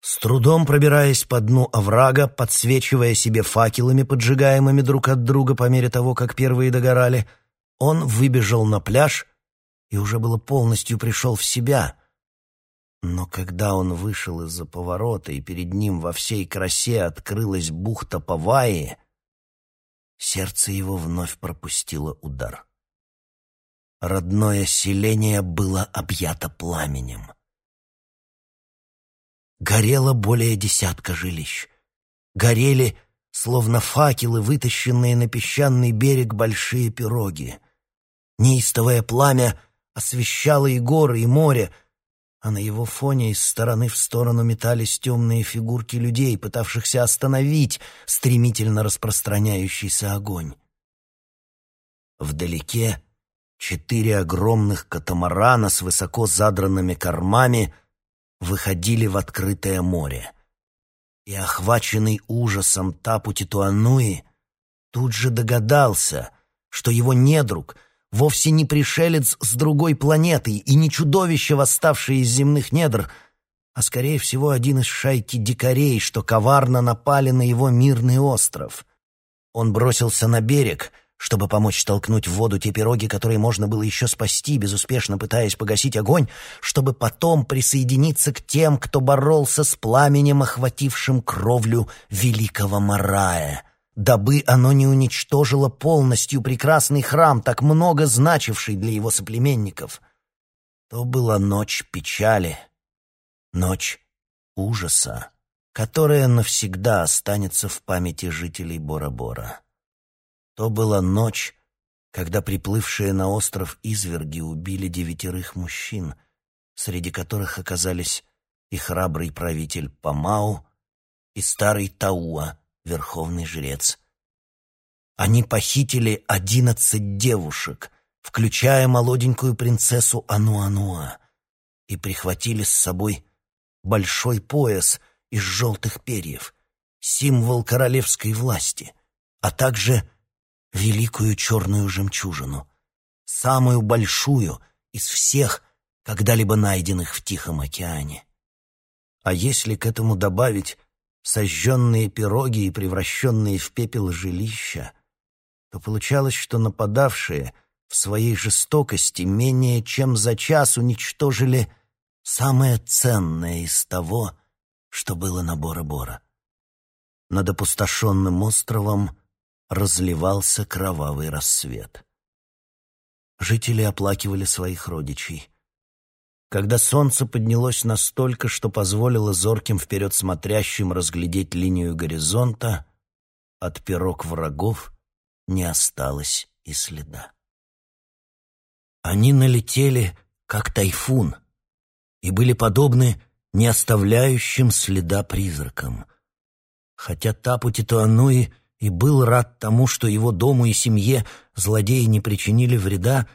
С трудом пробираясь по дну оврага, подсвечивая себе факелами, поджигаемыми друг от друга по мере того, как первые догорали, он выбежал на пляж и уже было полностью пришел в себя. Но когда он вышел из-за поворота, и перед ним во всей красе открылась бухта Павайи, сердце его вновь пропустило удар. Родное селение было объято пламенем. Горело более десятка жилищ. Горели, словно факелы, вытащенные на песчаный берег большие пироги. Неистовое пламя освещало и горы, и море, а на его фоне из стороны в сторону метались темные фигурки людей, пытавшихся остановить стремительно распространяющийся огонь. Вдалеке четыре огромных катамарана с высоко задранными кормами выходили в открытое море. И, охваченный ужасом Тапу Титуануи, тут же догадался, что его недруг — вовсе не пришелец с другой планеты и не чудовище, восставшее из земных недр, а, скорее всего, один из шайки дикарей, что коварно напали на его мирный остров. Он бросился на берег, чтобы помочь толкнуть в воду те пироги, которые можно было еще спасти, безуспешно пытаясь погасить огонь, чтобы потом присоединиться к тем, кто боролся с пламенем, охватившим кровлю великого Марая — дабы оно не уничтожило полностью прекрасный храм, так много значивший для его соплеменников. То была ночь печали, ночь ужаса, которая навсегда останется в памяти жителей Бора-Бора. То была ночь, когда приплывшие на остров изверги убили девятерых мужчин, среди которых оказались и храбрый правитель Памау, и старый Тауа, верховный жрец. Они похитили одиннадцать девушек, включая молоденькую принцессу Ануануа, и прихватили с собой большой пояс из желтых перьев, символ королевской власти, а также великую черную жемчужину, самую большую из всех, когда-либо найденных в Тихом океане. А если к этому добавить сожженные пироги и превращенные в пепел жилища, то получалось, что нападавшие в своей жестокости менее чем за час уничтожили самое ценное из того, что было на Бора-Бора. Над опустошенным островом разливался кровавый рассвет. Жители оплакивали своих родичей — когда солнце поднялось настолько, что позволило зорким вперед смотрящим разглядеть линию горизонта, от пирог врагов не осталось и следа. Они налетели, как тайфун, и были подобны не оставляющим следа призракам. Хотя Тапу Титуануи и был рад тому, что его дому и семье злодеи не причинили вреда,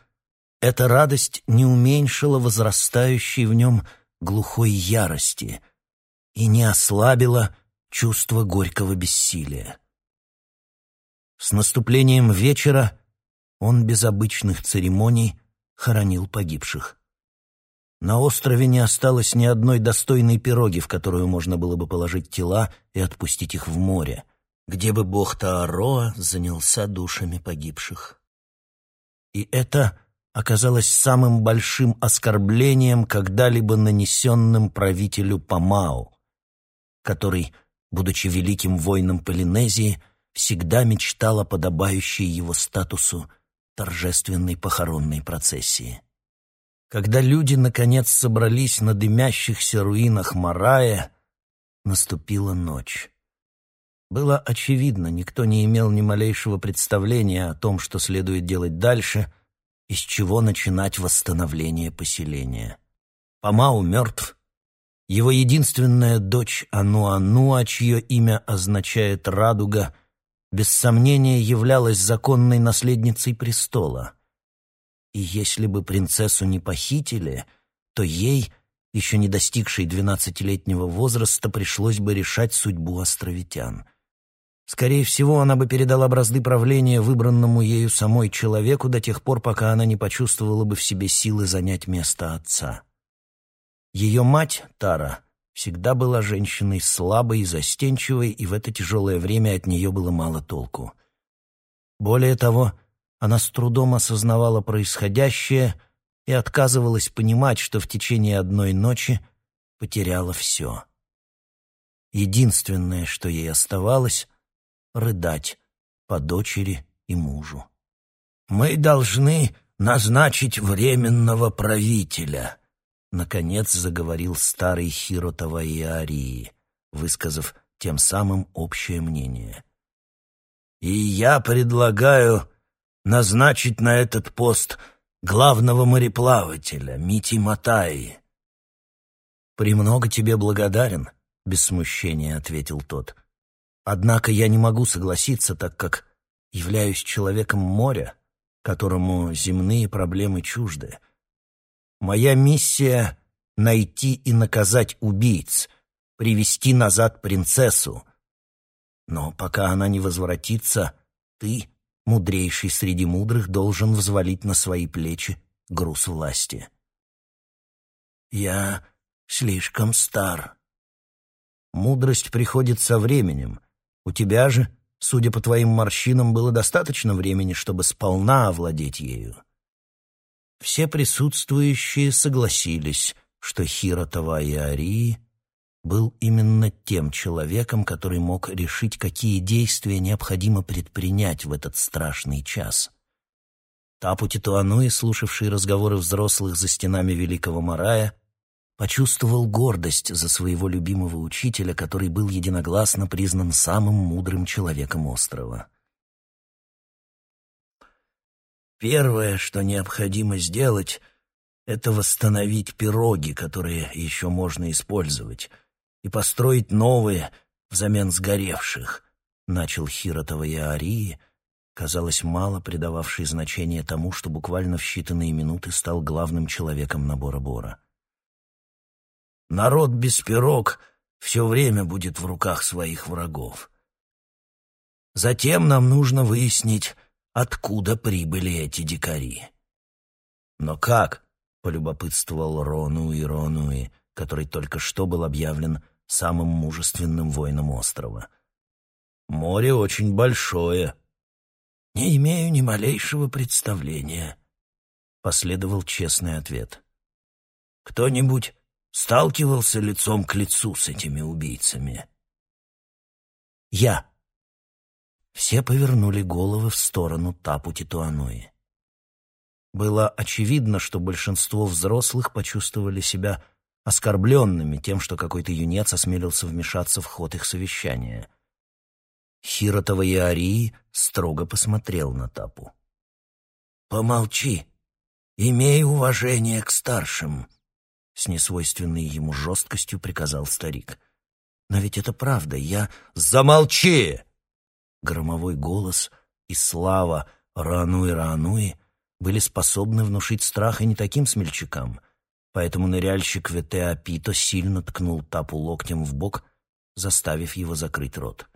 эта радость не уменьшила возрастающей в нем глухой ярости и не ослабила чувство горького бессилия. С наступлением вечера он без обычных церемоний хоронил погибших. На острове не осталось ни одной достойной пироги, в которую можно было бы положить тела и отпустить их в море, где бы бог Таароа занялся душами погибших. И это оказалось самым большим оскорблением, когда-либо нанесенным правителю Памау, который, будучи великим воином Полинезии, всегда мечтал о подобающей его статусу торжественной похоронной процессии. Когда люди, наконец, собрались на дымящихся руинах Марая, наступила ночь. Было очевидно, никто не имел ни малейшего представления о том, что следует делать дальше — из чего начинать восстановление поселения. Памау мертв. Его единственная дочь Ануануа, чье имя означает «радуга», без сомнения являлась законной наследницей престола. И если бы принцессу не похитили, то ей, еще не достигшей двенадцатилетнего возраста, пришлось бы решать судьбу островитян — Скорее всего, она бы передала бразды правления выбранному ею самой человеку до тех пор, пока она не почувствовала бы в себе силы занять место отца. Ее мать, Тара, всегда была женщиной слабой и застенчивой, и в это тяжелое время от нее было мало толку. Более того, она с трудом осознавала происходящее и отказывалась понимать, что в течение одной ночи потеряла все. Единственное, что ей оставалось — рыдать по дочери и мужу. «Мы должны назначить временного правителя», — наконец заговорил старый Хиротова Иарии, высказав тем самым общее мнение. «И я предлагаю назначить на этот пост главного мореплавателя Мити Матаи». «Премного тебе благодарен», — без смущения ответил тот. «Однако я не могу согласиться, так как являюсь человеком моря» которому земные проблемы чужды. Моя миссия — найти и наказать убийц, привести назад принцессу. Но пока она не возвратится, ты, мудрейший среди мудрых, должен взвалить на свои плечи груз власти. Я слишком стар. Мудрость приходит со временем. У тебя же Судя по твоим морщинам, было достаточно времени, чтобы сполна овладеть ею. Все присутствующие согласились, что Хиротова и Арии был именно тем человеком, который мог решить, какие действия необходимо предпринять в этот страшный час. Тапу Титуануи, слушавший разговоры взрослых за стенами Великого Марая, почувствовал гордость за своего любимого учителя, который был единогласно признан самым мудрым человеком острова. Первое, что необходимо сделать, это восстановить пироги, которые еще можно использовать, и построить новые взамен сгоревших, начал Хиротова Арии, казалось, мало придававший значения тому, что буквально в считанные минуты стал главным человеком набора Бора. Народ без пирог все время будет в руках своих врагов. Затем нам нужно выяснить, откуда прибыли эти дикари. Но как? — полюбопытствовал Ронуи Ронуи, который только что был объявлен самым мужественным воином острова. «Море очень большое». «Не имею ни малейшего представления», — последовал честный ответ. «Кто-нибудь сталкивался лицом к лицу с этими убийцами? Я. Все повернули головы в сторону Тапу Титуануи. Было очевидно, что большинство взрослых почувствовали себя оскорбленными тем, что какой-то юнец осмелился вмешаться в ход их совещания. Хиротова и Арии строго посмотрел на Тапу. «Помолчи. Имей уважение к старшим», с несвойственной ему жесткостью приказал старик. «Но ведь это правда, я...» «Замолчи!» Громовой голос и слава Рануи-Рануи были способны внушить страх и не таким смельчакам, поэтому ныряльщик Ветеапито сильно ткнул Тапу локтем в бок, заставив его закрыть рот.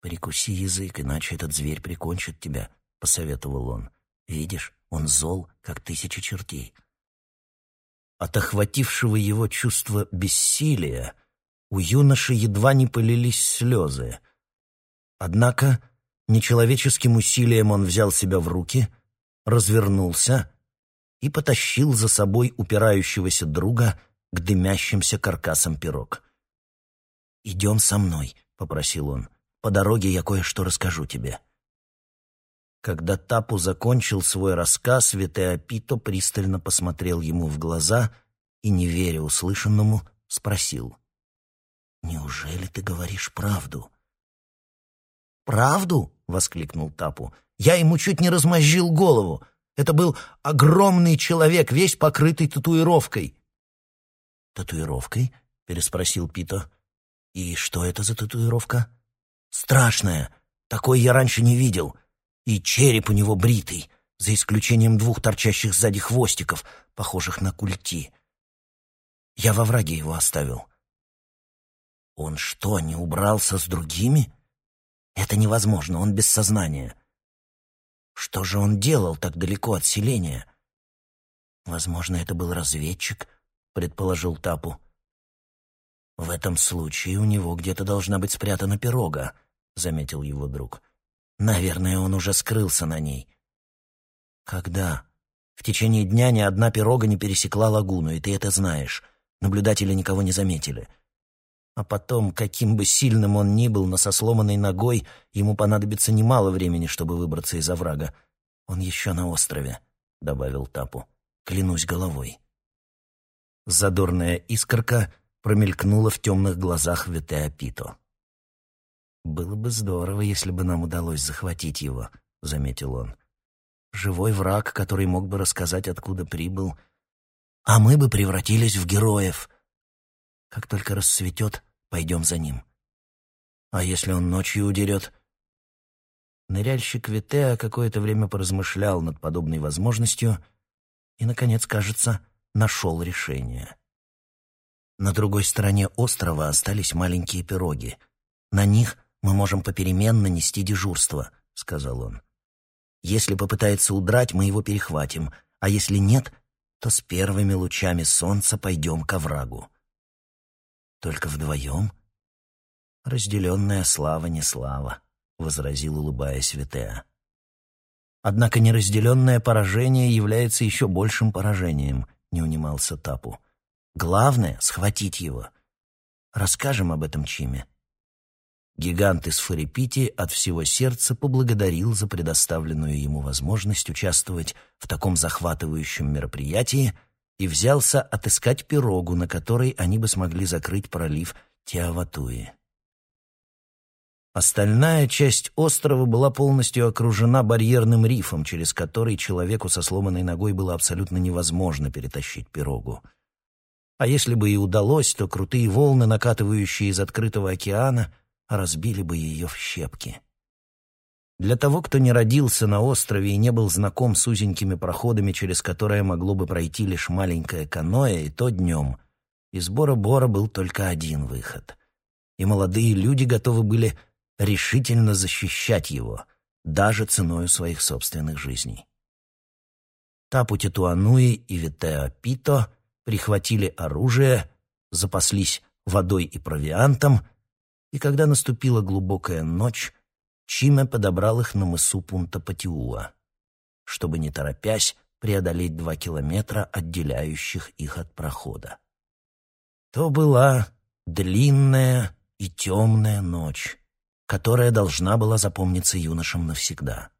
«Прикуси язык, иначе этот зверь прикончит тебя», — посоветовал он. «Видишь, он зол, как тысяча чертей». От охватившего его чувства бессилия у юноши едва не полились слезы. Однако нечеловеческим усилием он взял себя в руки, развернулся и потащил за собой упирающегося друга к дымящимся каркасам пирог. «Идем со мной», — попросил он. «По дороге я кое-что расскажу тебе». Когда Тапу закончил свой рассказ, Ветеопито пристально посмотрел ему в глаза и, не веря услышанному, спросил. «Неужели ты говоришь правду?» «Правду?» — воскликнул Тапу. «Я ему чуть не размозжил голову. Это был огромный человек, весь покрытый татуировкой». «Татуировкой?» — переспросил Пито. «И что это за татуировка?» «Страшная. Такой я раньше не видел и череп у него бритый, за исключением двух торчащих сзади хвостиков, похожих на культи. Я во враге его оставил. Он что, не убрался с другими? Это невозможно, он без сознания. Что же он делал так далеко от селения? Возможно, это был разведчик, предположил Тапу. «В этом случае у него где-то должна быть спрятана пирога», — заметил его друг. «Наверное, он уже скрылся на ней». «Когда?» «В течение дня ни одна пирога не пересекла лагуну, и ты это знаешь. Наблюдатели никого не заметили. А потом, каким бы сильным он ни был, но со сломанной ногой ему понадобится немало времени, чтобы выбраться из оврага. Он еще на острове», — добавил Тапу. «Клянусь головой». Задорная искорка промелькнула в темных глазах Ветеопито. «Было бы здорово, если бы нам удалось захватить его», — заметил он. «Живой враг, который мог бы рассказать, откуда прибыл. А мы бы превратились в героев. Как только рассветет, пойдем за ним. А если он ночью удерет?» Ныряльщик Витеа какое-то время поразмышлял над подобной возможностью и, наконец, кажется, нашел решение. На другой стороне острова остались маленькие пироги. На них мы можем попеременно нести дежурство, сказал он. Если попытается удрать, мы его перехватим, а если нет, то с первыми лучами солнца пойдем к оврагу. Только вдвоем? Разделенная слава не слава, возразил, улыбаясь Витеа. Однако неразделенное поражение является еще большим поражением, не унимался Тапу. Главное — схватить его. Расскажем об этом Чиме. Гигант из Фарипити от всего сердца поблагодарил за предоставленную ему возможность участвовать в таком захватывающем мероприятии и взялся отыскать пирогу, на которой они бы смогли закрыть пролив Тиаватуи. Остальная часть острова была полностью окружена барьерным рифом, через который человеку со сломанной ногой было абсолютно невозможно перетащить пирогу. А если бы и удалось, то крутые волны, накатывающие из открытого океана, разбили бы ее в щепки. Для того, кто не родился на острове и не был знаком с узенькими проходами, через которые могло бы пройти лишь маленькое каноэ, и то днем, из Бора-Бора был только один выход. И молодые люди готовы были решительно защищать его, даже ценой своих собственных жизней. Тапу Титуануи и Витео Пито прихватили оружие, запаслись водой и провиантом, и когда наступила глубокая ночь, Чиме подобрал их на мысу Пунта-Патиуа, чтобы, не торопясь, преодолеть два километра, отделяющих их от прохода. То была длинная и темная ночь, которая должна была запомниться юношам навсегда.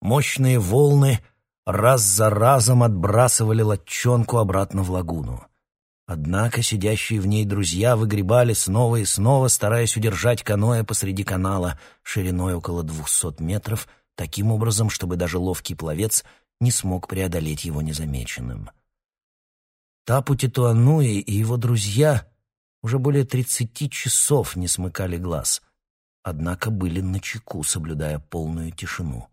Мощные волны раз за разом отбрасывали лодчонку обратно в лагуну. Однако сидящие в ней друзья выгребали снова и снова, стараясь удержать каноэ посреди канала шириной около двухсот метров, таким образом, чтобы даже ловкий пловец не смог преодолеть его незамеченным. Тапу Титуануи и его друзья уже более тридцати часов не смыкали глаз, однако были начеку, соблюдая полную тишину.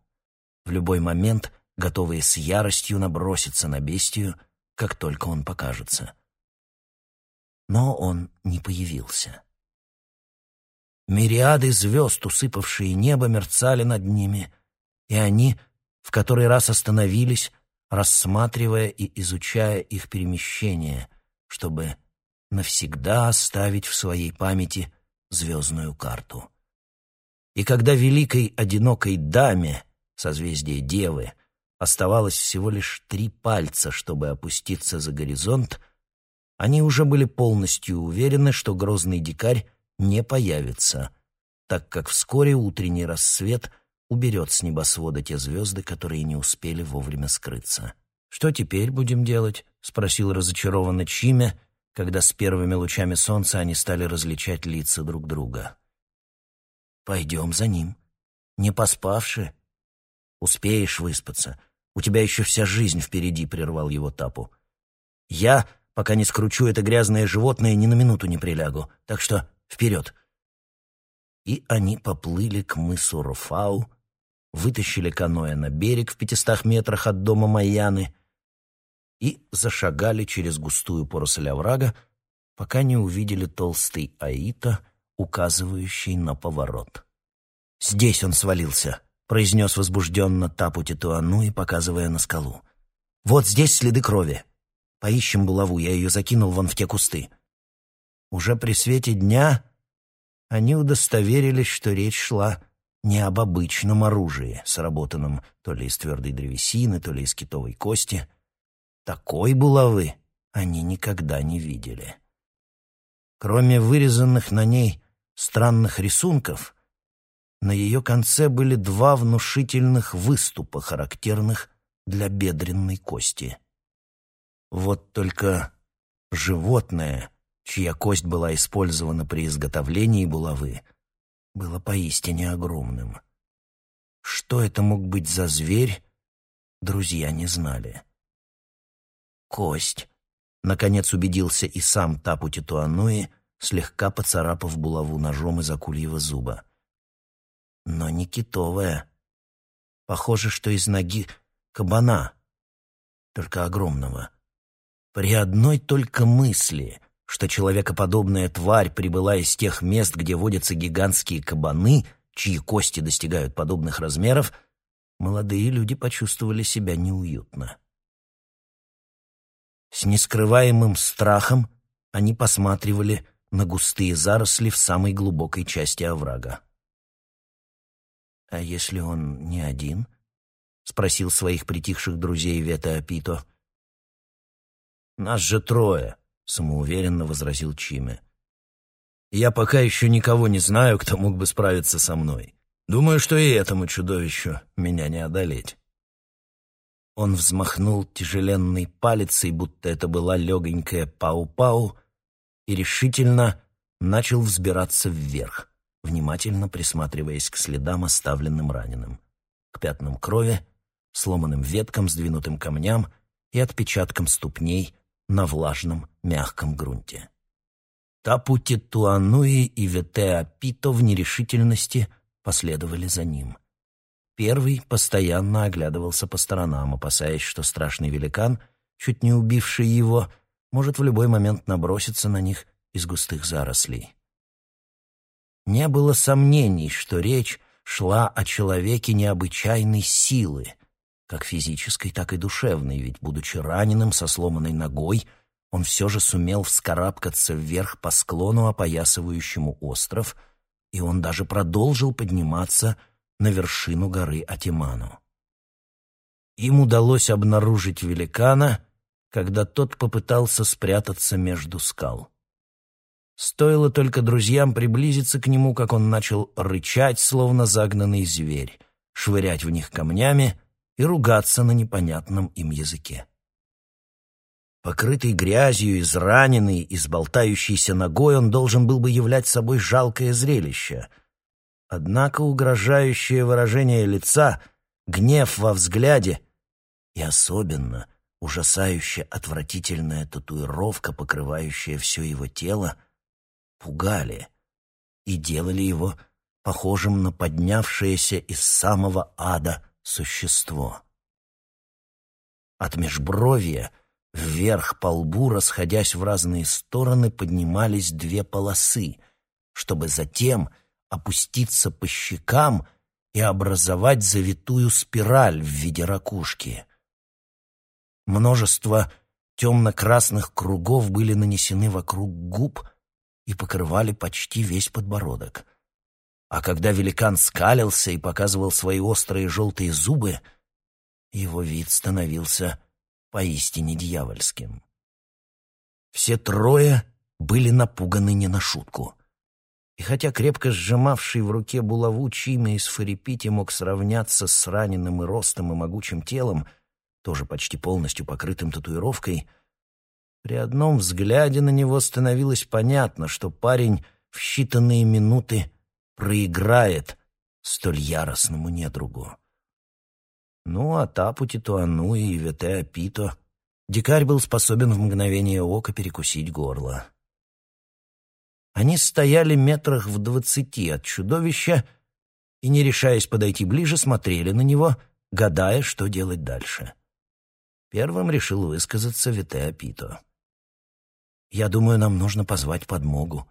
В любой момент готовые с яростью наброситься на бестию, как только он покажется. Но он не появился. Мириады звезд, усыпавшие небо, мерцали над ними, и они в который раз остановились, рассматривая и изучая их перемещение, чтобы навсегда оставить в своей памяти звездную карту. И когда великой одинокой даме, созвездие Девы, оставалось всего лишь три пальца, чтобы опуститься за горизонт, они уже были полностью уверены, что грозный дикарь не появится, так как вскоре утренний рассвет уберет с небосвода те звезды, которые не успели вовремя скрыться. «Что теперь будем делать?» — спросил разочарованно Чимя, когда с первыми лучами солнца они стали различать лица друг друга. «Пойдем за ним. Не поспавши. Успеешь выспаться. У тебя еще вся жизнь впереди», — прервал его Тапу. «Я, пока не скручу это грязное животное, ни на минуту не прилягу. Так что вперед!» И они поплыли к мысу Руфау, вытащили каноэ на берег в пятистах метрах от дома Майяны и зашагали через густую поросль оврага, пока не увидели толстый Аита, указывающий на поворот. «Здесь он свалился», — произнес возбужденно Тапу Титуануи, показывая на скалу. «Вот здесь следы крови. Поищем булаву, я ее закинул вон в те кусты». Уже при свете дня они удостоверились, что речь шла не об обычном оружии, сработанном то ли из твердой древесины, то ли из китовой кости. Такой булавы они никогда не видели. Кроме вырезанных на ней странных рисунков, на ее конце были два внушительных выступа, характерных для бедренной кости. Вот только животное, чья кость была использована при изготовлении булавы, было поистине огромным. Что это мог быть за зверь, друзья не знали. Кость. Наконец убедился и сам Тапу Титуануи, слегка поцарапав булаву ножом из акульего зуба. Но не китовая. Похоже, что из ноги кабана, только огромного. При одной только мысли, что человекоподобная тварь прибыла из тех мест, где водятся гигантские кабаны, чьи кости достигают подобных размеров, молодые люди почувствовали себя неуютно. С нескрываемым страхом они посматривали на густые заросли в самой глубокой части оврага. «А если он не один?» — спросил своих притихших друзей Вета Апито. «Нас же трое», — самоуверенно возразил Чиме. «Я пока еще никого не знаю, кто мог бы справиться со мной. Думаю, что и этому чудовищу меня не одолеть». Он взмахнул тяжеленной палицей, будто это была легонькая пау-пау, и решительно начал взбираться вверх, внимательно присматриваясь к следам, оставленным раненым, к пятнам крови, сломанным веткам, сдвинутым камням и отпечаткам ступней на влажном мягком грунте. Тапути Туануи и Ветеа Пито в нерешительности последовали за ним — Первый постоянно оглядывался по сторонам, опасаясь, что страшный великан, чуть не убивший его, может в любой момент наброситься на них из густых зарослей. Не было сомнений, что речь шла о человеке необычайной силы, как физической, так и душевной, ведь, будучи раненым со сломанной ногой, он все же сумел вскарабкаться вверх по склону, опоясывающему остров, и он даже продолжил подниматься на вершину горы Атиману. Им удалось обнаружить великана, когда тот попытался спрятаться между скал. Стоило только друзьям приблизиться к нему, как он начал рычать, словно загнанный зверь, швырять в них камнями и ругаться на непонятном им языке. Покрытый грязью, израненный, изболтающийся ногой, он должен был бы являть собой жалкое зрелище — Однако угрожающее выражение лица, гнев во взгляде и особенно ужасающе отвратительная татуировка, покрывающая все его тело, пугали и делали его похожим на поднявшееся из самого ада существо. От межбровья вверх по лбу, расходясь в разные стороны, поднимались две полосы, чтобы затем — опуститься по щекам и образовать завитую спираль в виде ракушки. Множество темно-красных кругов были нанесены вокруг губ и покрывали почти весь подбородок. А когда великан скалился и показывал свои острые желтые зубы, его вид становился поистине дьявольским. Все трое были напуганы не на шутку. И хотя крепко сжимавший в руке булаву Чима из Фарипити мог сравняться с раненым и ростом и могучим телом, тоже почти полностью покрытым татуировкой, при одном взгляде на него становилось понятно, что парень в считанные минуты проиграет столь яростному недругу. Ну, а Тапу Титуану и Вете Апито дикарь был способен в мгновение ока перекусить горло. Они стояли метрах в двадцати от чудовища и, не решаясь подойти ближе, смотрели на него, гадая, что делать дальше. Первым решил высказаться Витеа Пито. «Я думаю, нам нужно позвать подмогу».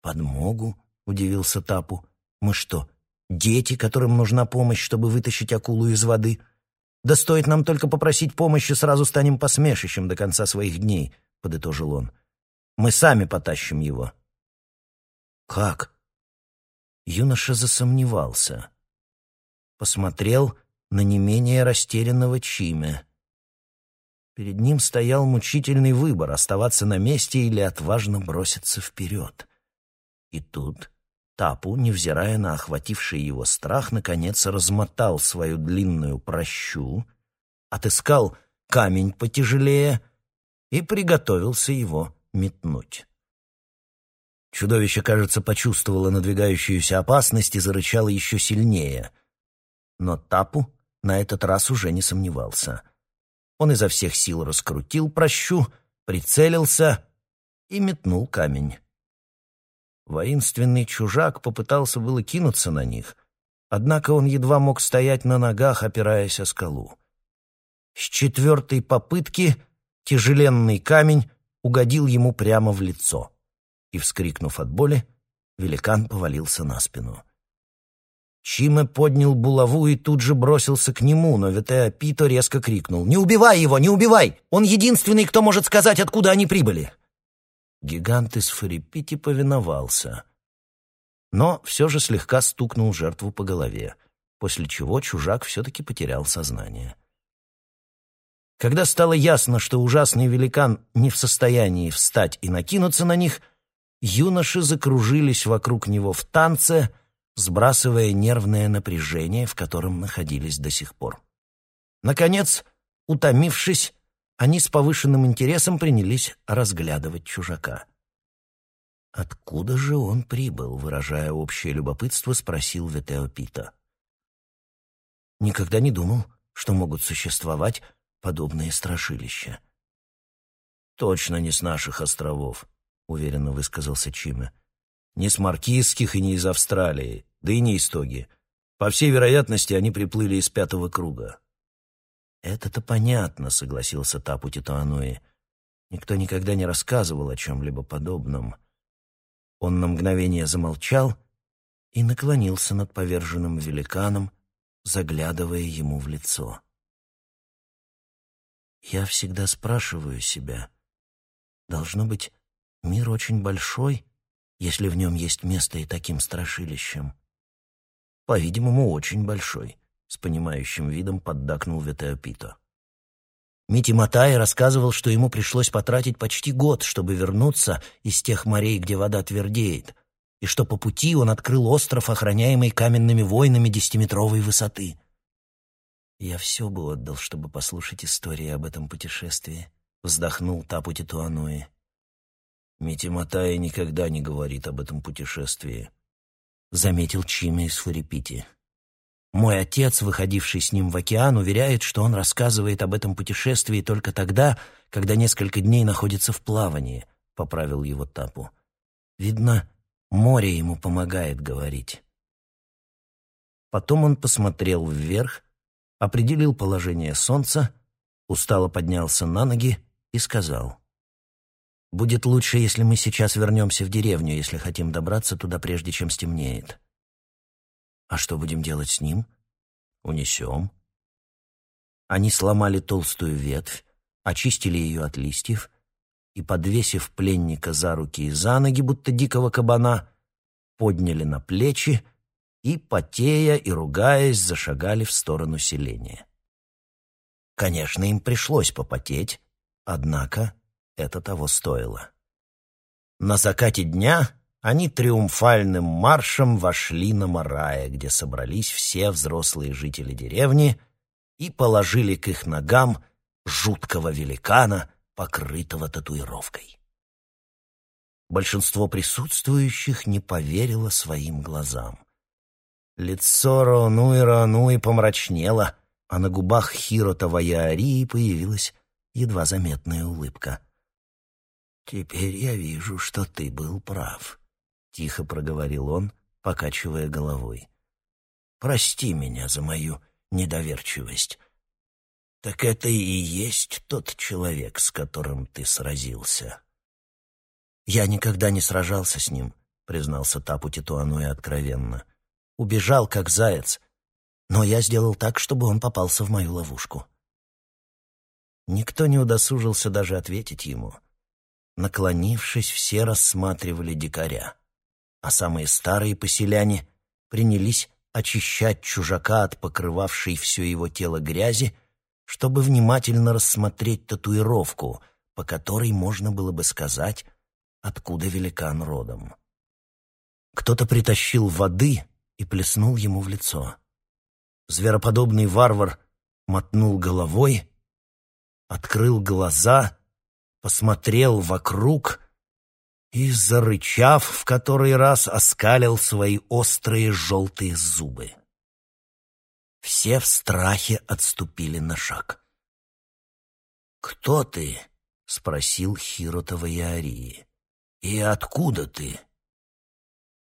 «Подмогу?» — удивился Тапу. «Мы что, дети, которым нужна помощь, чтобы вытащить акулу из воды? Да стоит нам только попросить помощи, сразу станем посмешищем до конца своих дней», — подытожил он. Мы сами потащим его». «Как?» Юноша засомневался. Посмотрел на не менее растерянного Чиме. Перед ним стоял мучительный выбор — оставаться на месте или отважно броситься вперед. И тут Тапу, невзирая на охвативший его страх, наконец размотал свою длинную прощу, отыскал камень потяжелее и приготовился его метнуть. Чудовище, кажется, почувствовало надвигающуюся опасность и зарычало еще сильнее. Но Тапу на этот раз уже не сомневался. Он изо всех сил раскрутил прощу, прицелился и метнул камень. Воинственный чужак попытался было кинуться на них, однако он едва мог стоять на ногах, опираясь о скалу. С четвертой попытки тяжеленный камень угодил ему прямо в лицо и, вскрикнув от боли, великан повалился на спину. Чиме поднял булаву и тут же бросился к нему, но Ветеа Пито резко крикнул «Не убивай его! Не убивай! Он единственный, кто может сказать, откуда они прибыли!» Гигант из Фарипити повиновался, но все же слегка стукнул жертву по голове, после чего чужак все-таки потерял сознание. Когда стало ясно, что ужасный великан не в состоянии встать и накинуться на них, юноши закружились вокруг него в танце, сбрасывая нервное напряжение, в котором находились до сих пор. Наконец, утомившись, они с повышенным интересом принялись разглядывать чужака. «Откуда же он прибыл?» — выражая общее любопытство, спросил Ветеопита. «Никогда не думал, что могут существовать подобные страшилища». «Точно не с наших островов», — уверенно высказался Чиме. «Не с Маркизских и не из Австралии, да и не из Тоги. По всей вероятности, они приплыли из Пятого Круга». «Это-то понятно», — согласился Тапу Титуануи. «Никто никогда не рассказывал о чем-либо подобном». Он на мгновение замолчал и наклонился над поверженным великаном, заглядывая ему в лицо. «Я всегда спрашиваю себя, должно быть, Мир очень большой, если в нем есть место и таким страшилищем. По-видимому, очень большой, с понимающим видом поддакнул Ветеопито. Мити Матай рассказывал, что ему пришлось потратить почти год, чтобы вернуться из тех морей, где вода твердеет, и что по пути он открыл остров, охраняемый каменными воинами десятиметровой высоты. «Я все бы отдал, чтобы послушать истории об этом путешествии», — вздохнул Тапу Титуануи. Митиматая никогда не говорит об этом путешествии», — заметил Чиме из Фурипити. «Мой отец, выходивший с ним в океан, уверяет, что он рассказывает об этом путешествии только тогда, когда несколько дней находится в плавании», — поправил его Тапу. «Видно, море ему помогает говорить». Потом он посмотрел вверх, определил положение солнца, устало поднялся на ноги и сказал — Будет лучше, если мы сейчас вернемся в деревню, если хотим добраться туда, прежде чем стемнеет. А что будем делать с ним? Унесем. Они сломали толстую ветвь, очистили ее от листьев и, подвесив пленника за руки и за ноги, будто дикого кабана, подняли на плечи и, потея и ругаясь, зашагали в сторону селения. Конечно, им пришлось попотеть, однако это того стоило. На закате дня они триумфальным маршем вошли на Марая, где собрались все взрослые жители деревни и положили к их ногам жуткого великана, покрытого татуировкой. Большинство присутствующих не поверило своим глазам. Лицо Ронуи Ронуи помрачнело, а на губах Хирота Ваяарии появилась едва заметная улыбка — «Теперь я вижу, что ты был прав», — тихо проговорил он, покачивая головой. «Прости меня за мою недоверчивость. Так это и есть тот человек, с которым ты сразился». «Я никогда не сражался с ним», — признался Тапу Титуануэ откровенно. «Убежал, как заяц, но я сделал так, чтобы он попался в мою ловушку». Никто не удосужился даже ответить ему — Наклонившись, все рассматривали дикаря, а самые старые поселяне принялись очищать чужака от покрывавшей все его тело грязи, чтобы внимательно рассмотреть татуировку, по которой можно было бы сказать, откуда великан родом. Кто-то притащил воды и плеснул ему в лицо. Звероподобный варвар мотнул головой, открыл глаза, посмотрел вокруг и, зарычав в который раз, оскалил свои острые желтые зубы. Все в страхе отступили на шаг. «Кто ты?» — спросил Хиротова Иарии. «И откуда ты?»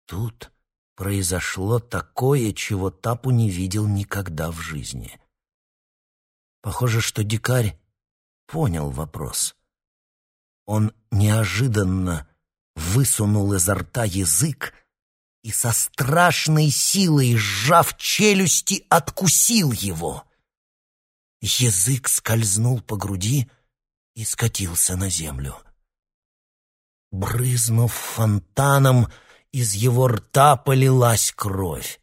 Тут произошло такое, чего Тапу не видел никогда в жизни. Похоже, что дикарь понял вопрос. Он неожиданно высунул изо рта язык и со страшной силой, сжав челюсти, откусил его. Язык скользнул по груди и скатился на землю. Брызнув фонтаном, из его рта полилась кровь.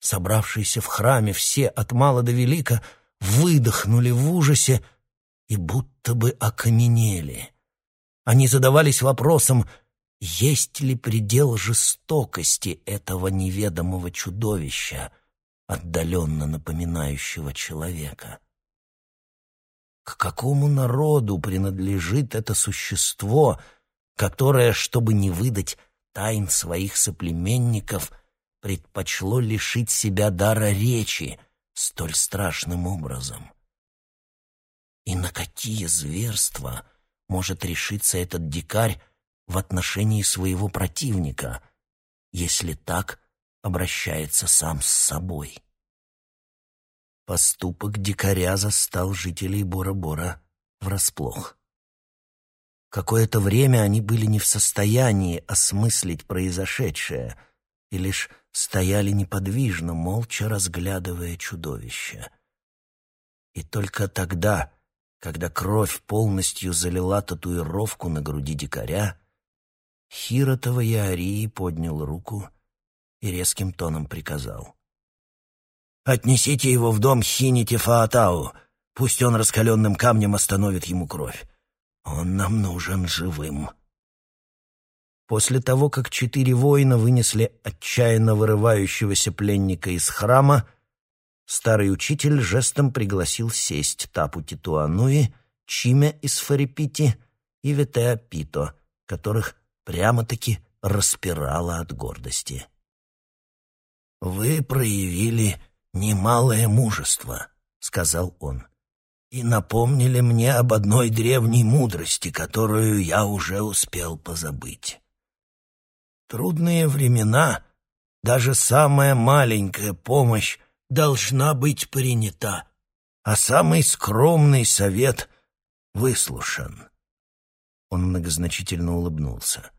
Собравшиеся в храме все от мала до велика выдохнули в ужасе и будто бы окаменели. Они задавались вопросом, есть ли предел жестокости этого неведомого чудовища, отдаленно напоминающего человека. К какому народу принадлежит это существо, которое, чтобы не выдать тайн своих соплеменников, предпочло лишить себя дара речи столь страшным образом? И на какие зверства — может решиться этот дикарь в отношении своего противника, если так обращается сам с собой. Поступок дикаря застал жителей Бора-Бора врасплох. Какое-то время они были не в состоянии осмыслить произошедшее и лишь стояли неподвижно, молча разглядывая чудовище. И только тогда когда кровь полностью залила татуировку на груди дикаря, Хиротова Яарии поднял руку и резким тоном приказал. «Отнесите его в дом Хинити Фаатау, пусть он раскаленным камнем остановит ему кровь. Он нам нужен живым». После того, как четыре воина вынесли отчаянно вырывающегося пленника из храма, Старый учитель жестом пригласил сесть Тапу Титуануи, Чимя из Фарипити и Ветеа Пито, которых прямо-таки распирало от гордости. «Вы проявили немалое мужество», — сказал он, «и напомнили мне об одной древней мудрости, которую я уже успел позабыть. Трудные времена, даже самая маленькая помощь должна быть принята, а самый скромный совет выслушан. Он многозначительно улыбнулся.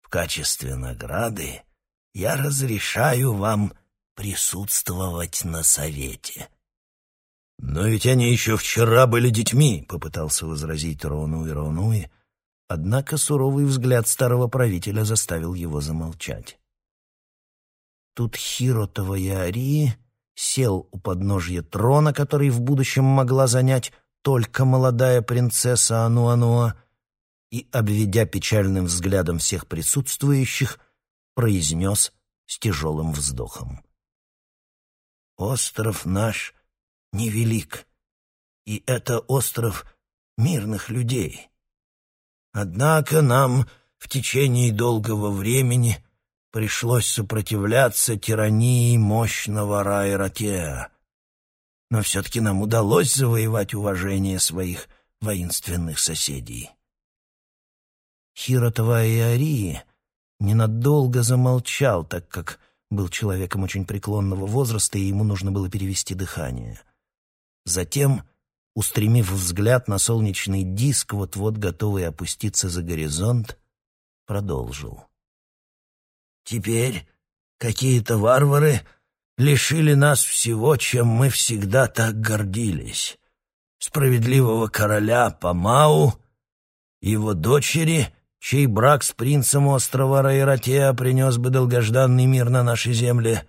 В качестве награды я разрешаю вам присутствовать на совете. «Но ведь они еще вчера были детьми», — попытался возразить Рону и Ронуи, однако суровый взгляд старого правителя заставил его замолчать. Тут Хиротова Яри сел у подножья трона, который в будущем могла занять только молодая принцесса Ануануа, и, обведя печальным взглядом всех присутствующих, произнес с тяжелым вздохом. «Остров наш невелик, и это остров мирных людей. Однако нам в течение долгого времени — пришлось сопротивляться тирании мощного Райратеа. Но все-таки нам удалось завоевать уважение своих воинственных соседей. Хиротова и Арии ненадолго замолчал, так как был человеком очень преклонного возраста, и ему нужно было перевести дыхание. Затем, устремив взгляд на солнечный диск, вот-вот готовый опуститься за горизонт, продолжил. Теперь какие-то варвары лишили нас всего, чем мы всегда так гордились. Справедливого короля Памау его дочери, чей брак с принцем острова Райратеа принес бы долгожданный мир на нашей земле.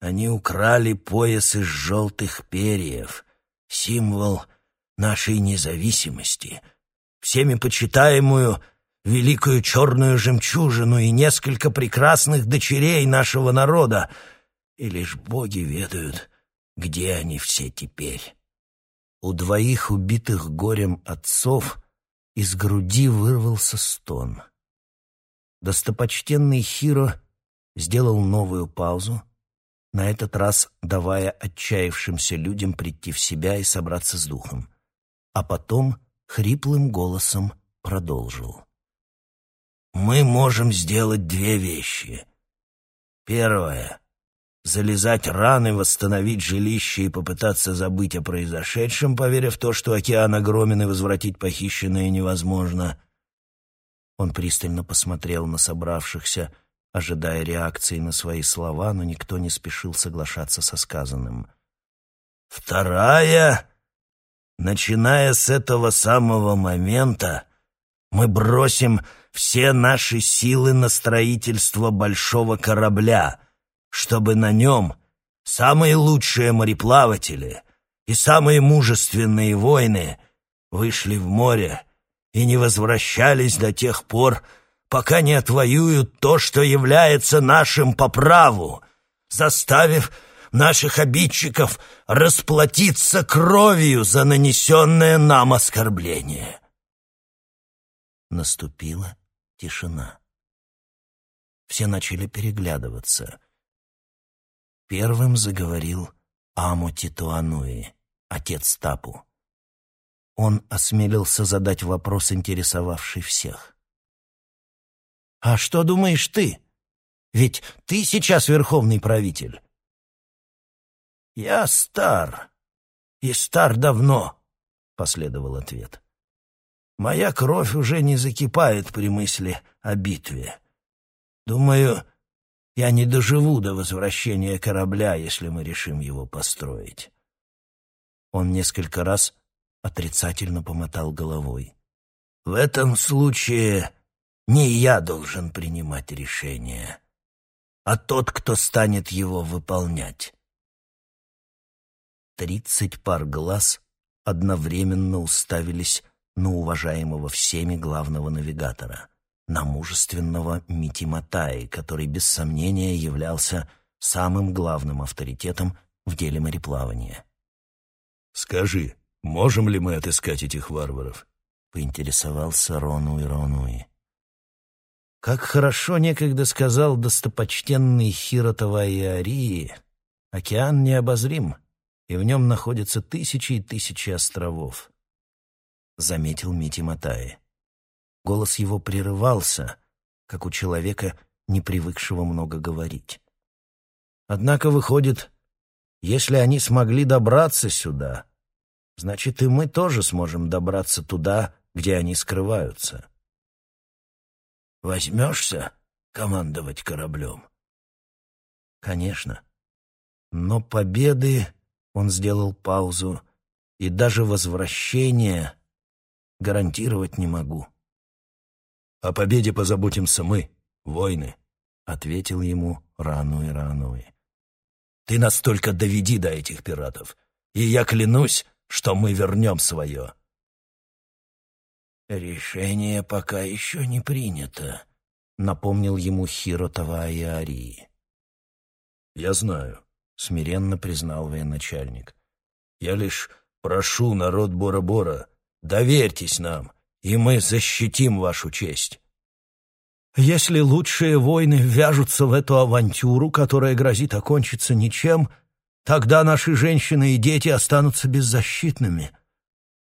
Они украли пояс из желтых перьев, символ нашей независимости, всеми почитаемую великую черную жемчужину и несколько прекрасных дочерей нашего народа, и лишь боги ведают, где они все теперь. У двоих убитых горем отцов из груди вырвался стон. Достопочтенный Хиро сделал новую паузу, на этот раз давая отчаявшимся людям прийти в себя и собраться с духом, а потом хриплым голосом продолжил. «Мы можем сделать две вещи. Первое — залезать раны, восстановить жилище и попытаться забыть о произошедшем, поверив в то, что океан огромен и возвратить похищенное невозможно». Он пристально посмотрел на собравшихся, ожидая реакции на свои слова, но никто не спешил соглашаться со сказанным. «Вторая, начиная с этого самого момента, мы бросим все наши силы на строительство большого корабля, чтобы на нем самые лучшие мореплаватели и самые мужественные воины вышли в море и не возвращались до тех пор, пока не отвоюют то, что является нашим по праву, заставив наших обидчиков расплатиться кровью за нанесенное нам оскорбление. Наступила тишина. Все начали переглядываться. Первым заговорил Аму Титуануи, отец Тапу. Он осмелился задать вопрос, интересовавший всех. «А что думаешь ты? Ведь ты сейчас верховный правитель». «Я стар, и стар давно», — последовал ответ. «Моя кровь уже не закипает при мысли о битве. Думаю, я не доживу до возвращения корабля, если мы решим его построить». Он несколько раз отрицательно помотал головой. «В этом случае не я должен принимать решение, а тот, кто станет его выполнять. Тридцать пар глаз одновременно уставились на уважаемого всеми главного навигатора, на мужественного Митиматаи, который без сомнения являлся самым главным авторитетом в деле мореплавания. «Скажи, можем ли мы отыскать этих варваров?» — поинтересовался Ронуи Ронуи. Как хорошо некогда сказал достопочтенный Хиротова Иарии, океан необозрим, и в нем находятся тысячи и тысячи островов. Заметил Мити Матаи. Голос его прерывался, как у человека, не привыкшего много говорить. Однако выходит, если они смогли добраться сюда, значит и мы тоже сможем добраться туда, где они скрываются. Возьмешься командовать кораблем? Конечно. Но победы, он сделал паузу, и даже возвращение гарантировать не могу. О победе позаботимся мы, воины, ответил ему Рануи Рануи. Ты настолько доведи до этих пиратов, и я клянусь, что мы вернем свое. «Решение пока еще не принято», — напомнил ему Хиро Таваи «Я знаю», — смиренно признал военачальник. «Я лишь прошу народ Бора-Бора, доверьтесь нам, и мы защитим вашу честь». «Если лучшие воины ввяжутся в эту авантюру, которая грозит окончиться ничем, тогда наши женщины и дети останутся беззащитными»,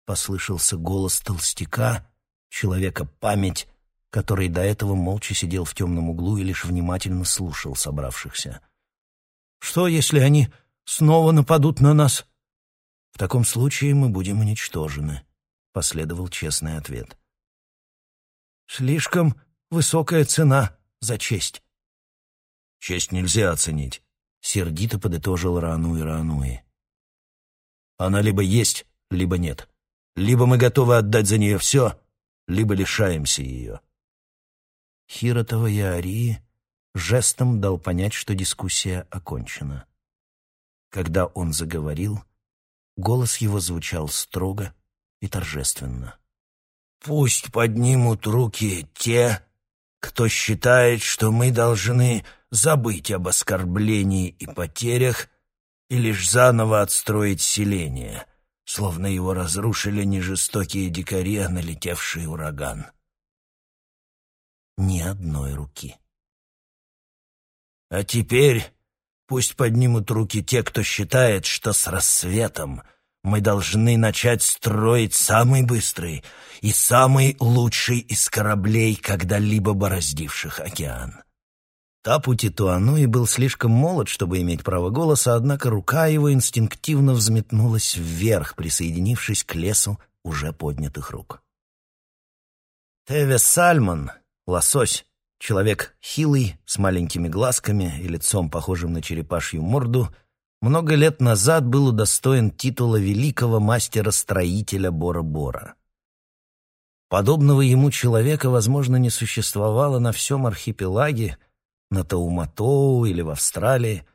послышался голос толстяка, человека память, который до этого молча сидел в темном углу и лишь внимательно слушал собравшихся. «Что, если они снова нападут на нас?» «В таком случае мы будем уничтожены», — последовал честный ответ. «Слишком высокая цена за честь». «Честь нельзя оценить», — сердито подытожил Рануи Рануи. «Она либо есть, либо нет». Либо мы готовы отдать за нее все, либо лишаемся ее». Хиротова Яарии жестом дал понять, что дискуссия окончена. Когда он заговорил, голос его звучал строго и торжественно. «Пусть поднимут руки те, кто считает, что мы должны забыть об оскорблении и потерях и лишь заново отстроить селение, словно его разрушили не жестокие дикари, а налетевший ураган. Ни одной руки. А теперь пусть поднимут руки те, кто считает, что с рассветом мы должны начать строить самый быстрый и самый лучший из кораблей, когда-либо бороздивших океан. Тапу Титуануи был слишком молод, чтобы иметь право голоса, однако рука его инстинктивно взметнулась вверх, присоединившись к лесу уже поднятых рук. Теве Сальман, лосось, человек хилый, с маленькими глазками и лицом, похожим на черепашью морду, много лет назад был удостоен титула великого мастера-строителя Бора-Бора. Подобного ему человека, возможно, не существовало на всем архипелаге, на Тауматоу или в Австралии.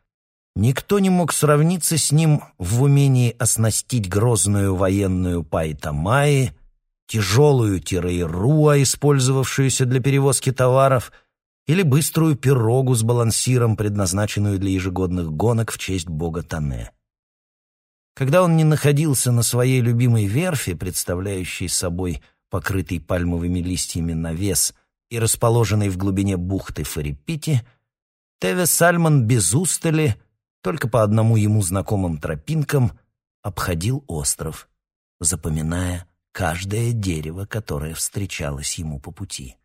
Никто не мог сравниться с ним в умении оснастить грозную военную Пайтамаи, тяжелую Тирейруа, использовавшуюся для перевозки товаров, или быструю пирогу с балансиром, предназначенную для ежегодных гонок в честь бога Тане. Когда он не находился на своей любимой верфи, представляющей собой покрытый пальмовыми листьями навес и расположенный в глубине бухты Фарипити, Теве Сальман без устали, только по одному ему знакомым тропинкам, обходил остров, запоминая каждое дерево, которое встречалось ему по пути.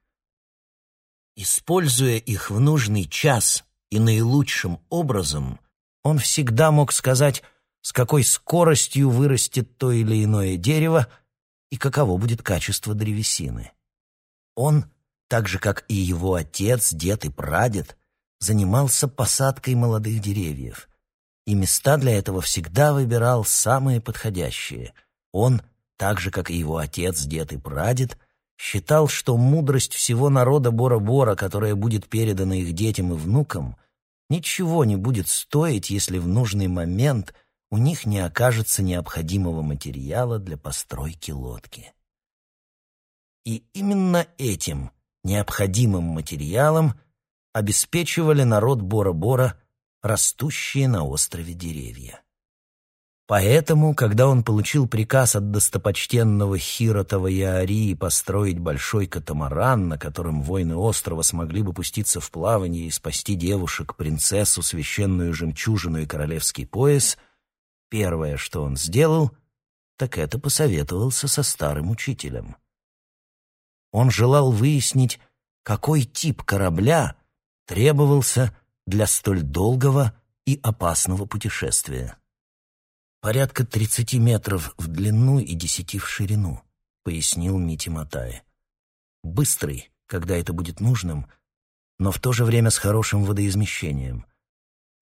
Используя их в нужный час и наилучшим образом, он всегда мог сказать, с какой скоростью вырастет то или иное дерево и каково будет качество древесины. Он так же, как и его отец, дед и прадед, занимался посадкой молодых деревьев, и места для этого всегда выбирал самые подходящие. Он, так же, как и его отец, дед и прадед, считал, что мудрость всего народа Бора-Бора, которая будет передана их детям и внукам, ничего не будет стоить, если в нужный момент у них не окажется необходимого материала для постройки лодки. И именно этим – необходимым материалом обеспечивали народ Бора-Бора растущие на острове деревья. Поэтому, когда он получил приказ от достопочтенного Хиротова Яарии построить большой катамаран, на котором воины острова смогли бы пуститься в плавание и спасти девушек, принцессу, священную жемчужину и королевский пояс, первое, что он сделал, так это посоветовался со старым учителем — он желал выяснить, какой тип корабля требовался для столь долгого и опасного путешествия. «Порядка тридцати метров в длину и десяти в ширину», — пояснил Мити Матай. «Быстрый, когда это будет нужным, но в то же время с хорошим водоизмещением.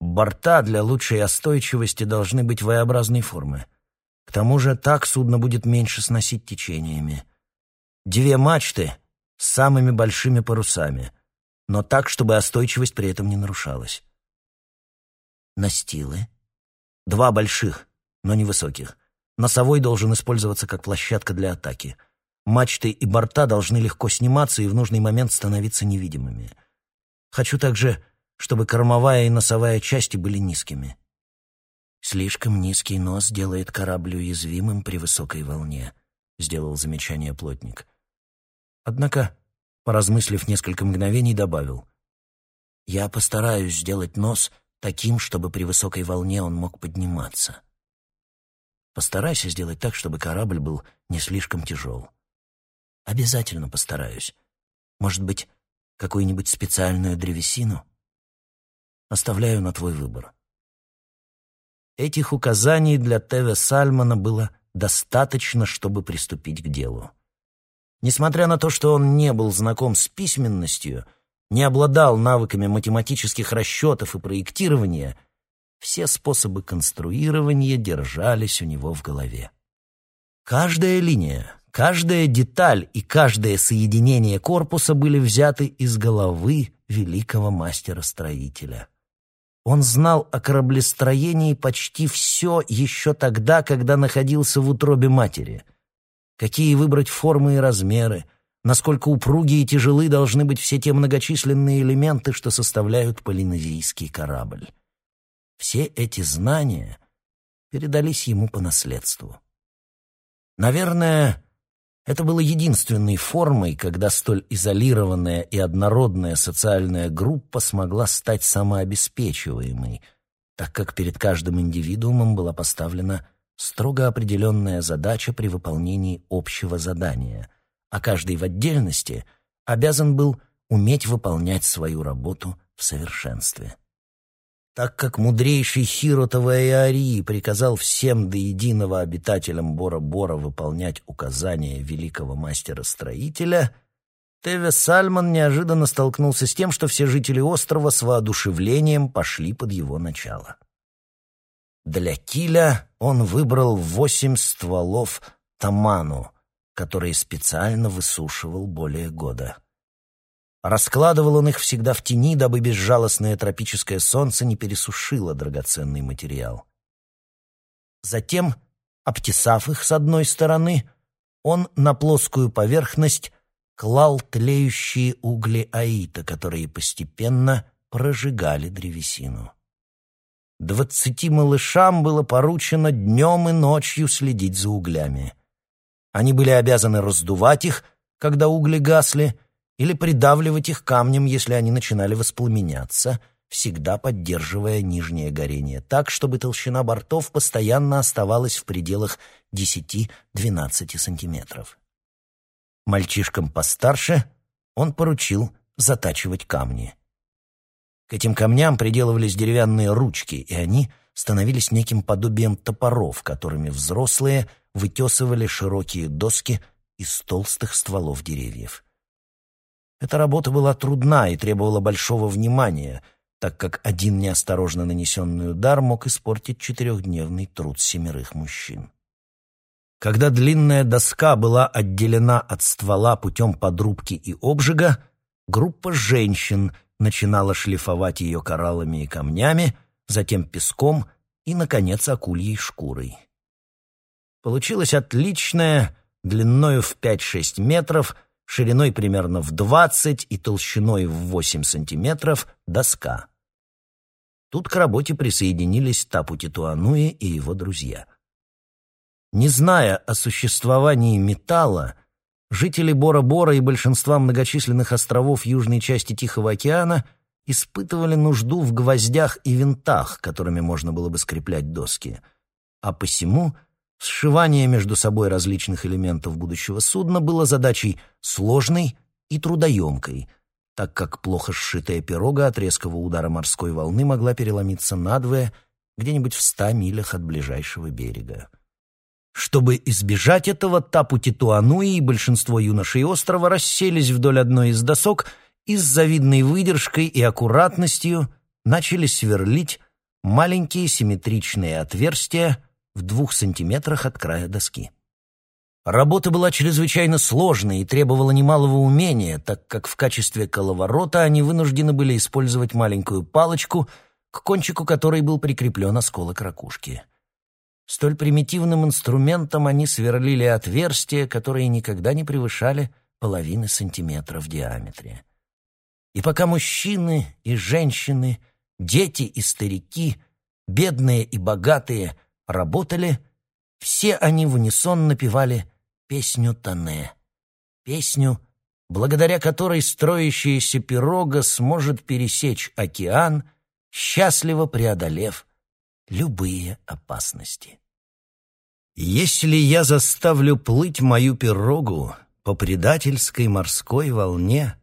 Борта для лучшей остойчивости должны быть V-образной формы. К тому же так судно будет меньше сносить течениями. Две мачты с самыми большими парусами, но так, чтобы остойчивость при этом не нарушалась. Настилы. Два больших, но невысоких. Носовой должен использоваться как площадка для атаки. Мачты и борта должны легко сниматься и в нужный момент становиться невидимыми. Хочу также, чтобы кормовая и носовая части были низкими. Слишком низкий нос делает корабль уязвимым при высокой волне, сделал замечание плотник. Однако, поразмыслив несколько мгновений, добавил. «Я постараюсь сделать нос таким, чтобы при высокой волне он мог подниматься. Постарайся сделать так, чтобы корабль был не слишком тяжел. Обязательно постараюсь. Может быть, какую-нибудь специальную древесину? Оставляю на твой выбор». Этих указаний для Теве Сальмана было достаточно, чтобы приступить к делу. Несмотря на то, что он не был знаком с письменностью, не обладал навыками математических расчетов и проектирования, все способы конструирования держались у него в голове. Каждая линия, Каждая деталь и каждое соединение корпуса были взяты из головы великого мастера-строителя. Он знал о кораблестроении почти все еще тогда, когда находился в утробе матери. Какие выбрать формы и размеры, насколько упругие и тяжелы должны быть все те многочисленные элементы, что составляют полинезийский корабль. Все эти знания передались ему по наследству. Наверное, это было единственной формой, когда столь изолированная и однородная социальная группа смогла стать самообеспечиваемой, так как перед каждым индивидуумом была поставлена строго определенная задача при выполнении общего задания, а каждый в отдельности обязан был уметь выполнять свою работу в совершенстве. Так как мудрейший Хиротова Иарии приказал всем до единого обитателям Бора-Бора выполнять указания великого мастера-строителя, Теве Сальман неожиданно столкнулся с тем, что все жители острова с воодушевлением пошли под его начало. Для киля он выбрал восемь стволов таману, которые специально высушивал более года. Раскладывал он их всегда в тени, дабы безжалостное тропическое солнце не пересушило драгоценный материал. Затем, обтесав их с одной стороны, он на плоскую поверхность клал тлеющие угли аита, которые постепенно прожигали древесину. Двадцати малышам было поручено днем и ночью следить за углями. Они были обязаны раздувать их, когда угли гасли, или придавливать их камнем, если они начинали воспламеняться, всегда поддерживая нижнее горение так, чтобы толщина бортов постоянно оставалась в пределах 10-12 сантиметров. Мальчишкам постарше он поручил затачивать камни. К этим камням приделывались деревянные ручки, и они становились неким подобием топоров, которыми взрослые вытесывали широкие доски из толстых стволов деревьев. Эта работа была трудна и требовала большого внимания, так как один неосторожно нанесенный удар мог испортить четырехдневный труд семерых мужчин. Когда длинная доска была отделена от ствола путем подрубки и обжига, группа женщин начинала шлифовать ее кораллами и камнями, затем песком и, наконец, акульей шкурой. Получилась отличная, длиною в 5-6 метров, шириной примерно в 20 и толщиной в 8 сантиметров доска. Тут к работе присоединились Тапу Титуануи и его друзья. Не зная о существовании металла, жители Бора-Бора и большинства многочисленных островов южной части Тихого океана испытывали нужду в гвоздях и винтах, которыми можно было бы скреплять доски, а посему Сшивание между собой различных элементов будущего судна было задачей сложной и трудоемкой, так как плохо сшитая пирога от резкого удара морской волны могла переломиться надвое где-нибудь в ста милях от ближайшего берега. Чтобы избежать этого, Тапу Титуануи и большинство юношей острова расселись вдоль одной из досок и с завидной выдержкой и аккуратностью начали сверлить маленькие симметричные отверстия в двух сантиметрах от края доски. Работа была чрезвычайно сложной и требовала немалого умения, так как в качестве коловорота они вынуждены были использовать маленькую палочку, к кончику которой был прикреплен осколок ракушки. Столь примитивным инструментом они сверлили отверстия, которые никогда не превышали половины сантиметра в диаметре. И пока мужчины и женщины, дети и старики, бедные и богатые — работали, все они в унисон напевали песню Тане. Песню, благодаря которой строящаяся пирога сможет пересечь океан, счастливо преодолев любые опасности. Если я заставлю плыть мою пирогу по предательской морской волне,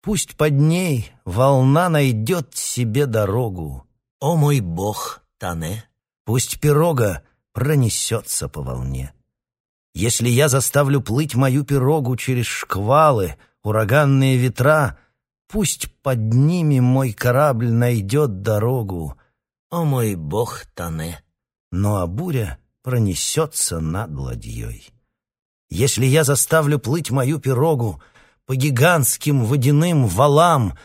пусть под ней волна найдет себе дорогу. О мой бог, Тане! Пусть пирога пронесется по волне. Если я заставлю плыть мою пирогу через шквалы, ураганные ветра, пусть под ними мой корабль найдет дорогу. О мой бог Тане! Ну а буря пронесется над ладьей. Если я заставлю плыть мою пирогу по гигантским водяным валам,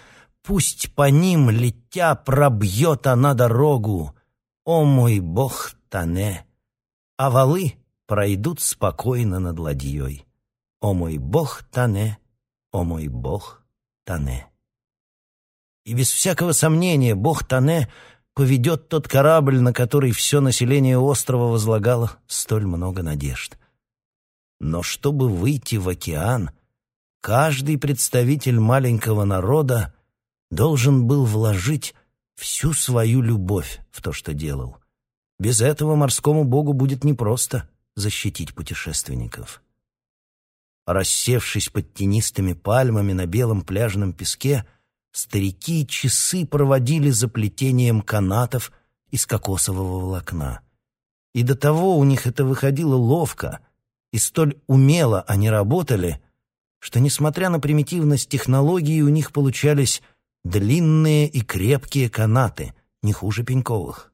пусть по ним, летя, пробьет она дорогу. О мой бог Тане! А валы пройдут спокойно над ладьей. О мой бог Тане! О мой бог Тане! И без всякого сомнения бог Тане поведет тот корабль, на который все население острова возлагало столь много надежд. Но чтобы выйти в океан, каждый представитель маленького народа должен был вложить всю свою любовь в то, что делал. Без этого морскому богу будет непросто защитить путешественников. Рассевшись под тенистыми пальмами на белом пляжном песке, старики часы проводили за плетением канатов из кокосового волокна. И до того у них это выходило ловко, и столь умело они работали, что, несмотря на примитивность технологии, у них получались длинные и крепкие канаты, не хуже пеньковых.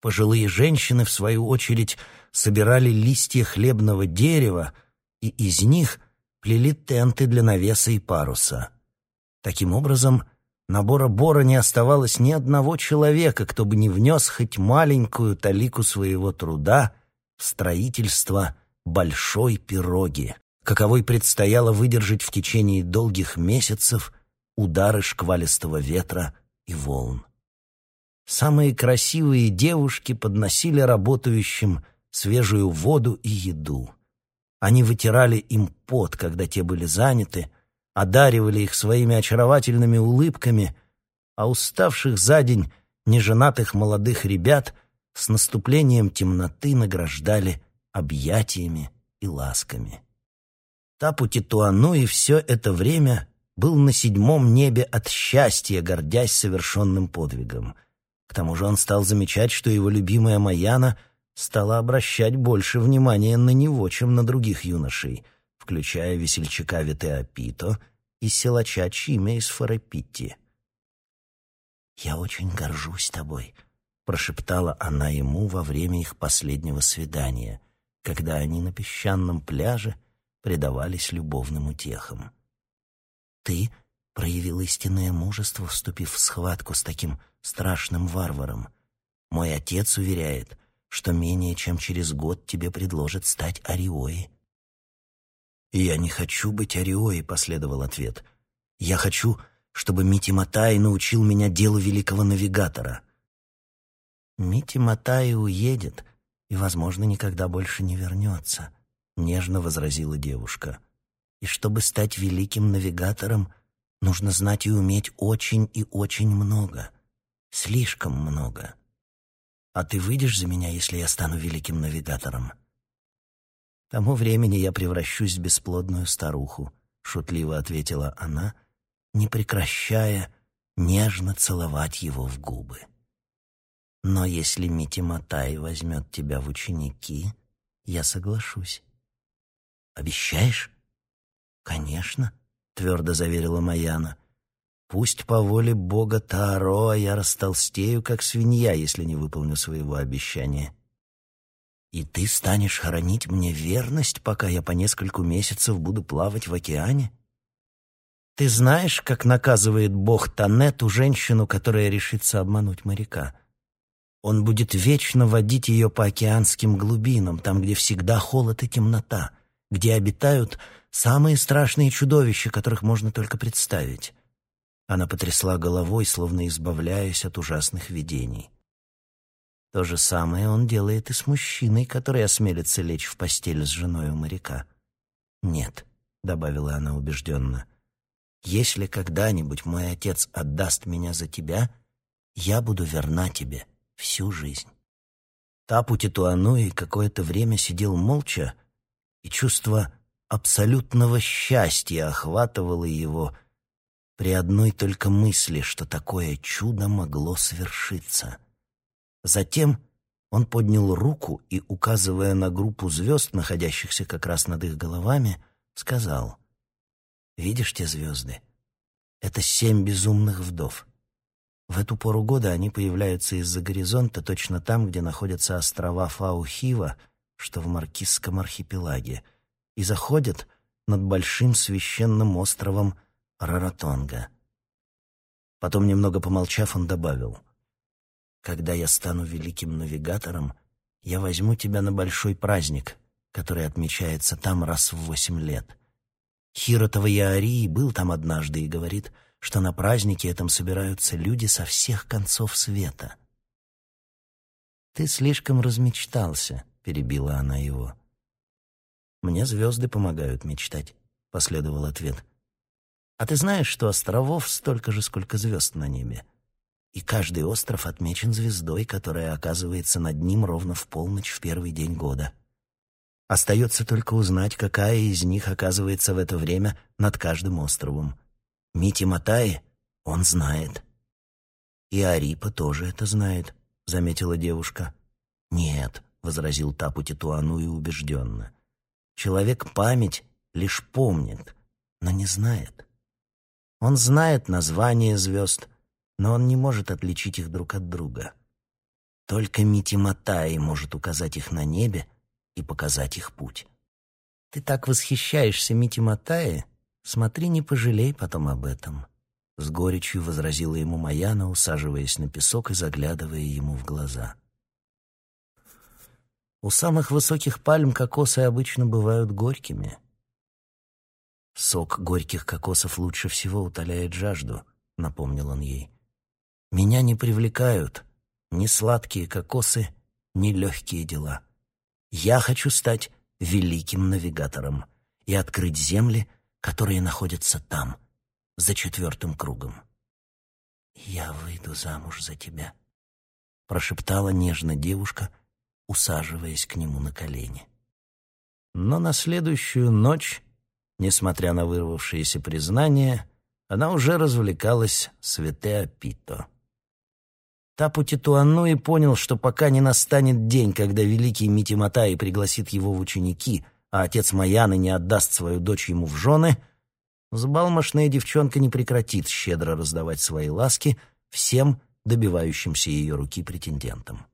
Пожилые женщины, в свою очередь, собирали листья хлебного дерева и из них плели тенты для навеса и паруса. Таким образом, на Бора-Бора не оставалось ни одного человека, кто бы не внес хоть маленькую талику своего труда в строительство большой пироги, каковой предстояло выдержать в течение долгих месяцев удары шквалистого ветра и волн. Самые красивые девушки подносили работающим свежую воду и еду. Они вытирали им пот, когда те были заняты, одаривали их своими очаровательными улыбками, а уставших за день неженатых молодых ребят с наступлением темноты награждали объятиями и ласками. Тапу Титуануи все это время был на седьмом небе от счастья, гордясь совершенным подвигом — к тому же он стал замечать, что его любимая Маяна стала обращать больше внимания на него, чем на других юношей, включая весельчака Витеопито и силача Чиме из Фарапитти. «Я очень горжусь тобой», — прошептала она ему во время их последнего свидания, когда они на песчаном пляже предавались любовным утехам. «Ты проявил истинное мужество, вступив в схватку с таким страшным варваром. Мой отец уверяет, что менее чем через год тебе предложат стать Ариоей. «Я не хочу быть Ариоей», — последовал ответ. «Я хочу, чтобы Мити Матай научил меня делу великого навигатора». «Мити Матай уедет и, возможно, никогда больше не вернется», — нежно возразила девушка. «И чтобы стать великим навигатором, нужно знать и уметь очень и очень много». Слишком много. А ты выйдешь за меня, если я стану великим навигатором? Тому времени я превращусь в бесплодную старуху, шутливо ответила она, не прекращая нежно целовать его в губы. Но если Мити Матай возьмет тебя в ученики, я соглашусь. Обещаешь? Конечно, твердо заверила Маяна. Пусть по воле бога Таро а я растолстею, как свинья, если не выполню своего обещания. И ты станешь хранить мне верность, пока я по нескольку месяцев буду плавать в океане? Ты знаешь, как наказывает бог Тане ту женщину, которая решится обмануть моряка? Он будет вечно водить ее по океанским глубинам, там, где всегда холод и темнота, где обитают самые страшные чудовища, которых можно только представить. Она потрясла головой, словно избавляясь от ужасных видений. То же самое он делает и с мужчиной, который осмелится лечь в постель с женой у моряка. «Нет», — добавила она убежденно, — «если когда-нибудь мой отец отдаст меня за тебя, я буду верна тебе всю жизнь». Тапу Титуануи какое-то время сидел молча, и чувство абсолютного счастья охватывало его, при одной только мысли, что такое чудо могло свершиться. Затем он поднял руку и, указывая на группу звезд, находящихся как раз над их головами, сказал, «Видишь те звезды? Это семь безумных вдов. В эту пору года они появляются из-за горизонта точно там, где находятся острова Фаухива, что в Маркизском архипелаге, и заходят над большим священным островом Раратонга. Потом, немного помолчав, он добавил, «Когда я стану великим навигатором, я возьму тебя на большой праздник, который отмечается там раз в восемь лет. Хиротова Яарии был там однажды и говорит, что на празднике этом собираются люди со всех концов света». «Ты слишком размечтался», — перебила она его. «Мне звезды помогают мечтать», — последовал ответ. «А ты знаешь, что островов столько же, сколько звезд на небе? И каждый остров отмечен звездой, которая оказывается над ним ровно в полночь в первый день года. Остается только узнать, какая из них оказывается в это время над каждым островом. Мити Матаи он знает. И Арипа тоже это знает», — заметила девушка. «Нет», — возразил Тапу Титуану и убежденно. Человек память лишь помнит, но не знает. Он знает название звезд, но он не может отличить их друг от друга. Только Митиматаи может указать их на небе и показать их путь. Ты так восхищаешься Митиматаи, смотри, не пожалей потом об этом. С горечью возразила ему Маяна, усаживаясь на песок и заглядывая ему в глаза. У самых высоких пальм кокосы обычно бывают горькими. Сок горьких кокосов лучше всего утоляет жажду, напомнил он ей. Меня не привлекают ни сладкие кокосы, ни легкие дела. Я хочу стать великим навигатором и открыть земли, которые находятся там, за четвертым кругом. «Я выйду замуж за тебя», — прошептала нежно девушка — усаживаясь к нему на колени. Но на следующую ночь, несмотря на вырвавшееся признание, она уже развлекалась с Ветеопито. Тапу Титуануи понял, что пока не настанет день, когда великий Митиматаи пригласит его в ученики, а отец Маяны не отдаст свою дочь ему в жены, взбалмошная девчонка не прекратит щедро раздавать свои ласки всем добивающимся ее руки претендентам.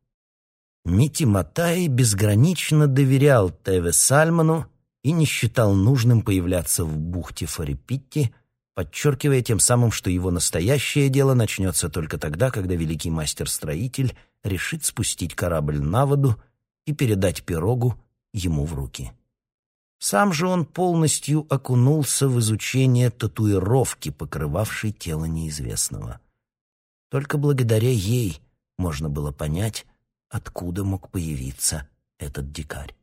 Мити Матай безгранично доверял Теве Сальману и не считал нужным появляться в бухте Фарипитти, подчеркивая тем самым, что его настоящее дело начнется только тогда, когда великий мастер-строитель решит спустить корабль на воду и передать пирогу ему в руки. Сам же он полностью окунулся в изучение татуировки, покрывавшей тело неизвестного. Только благодаря ей можно было понять, откуда мог появиться этот дикарь.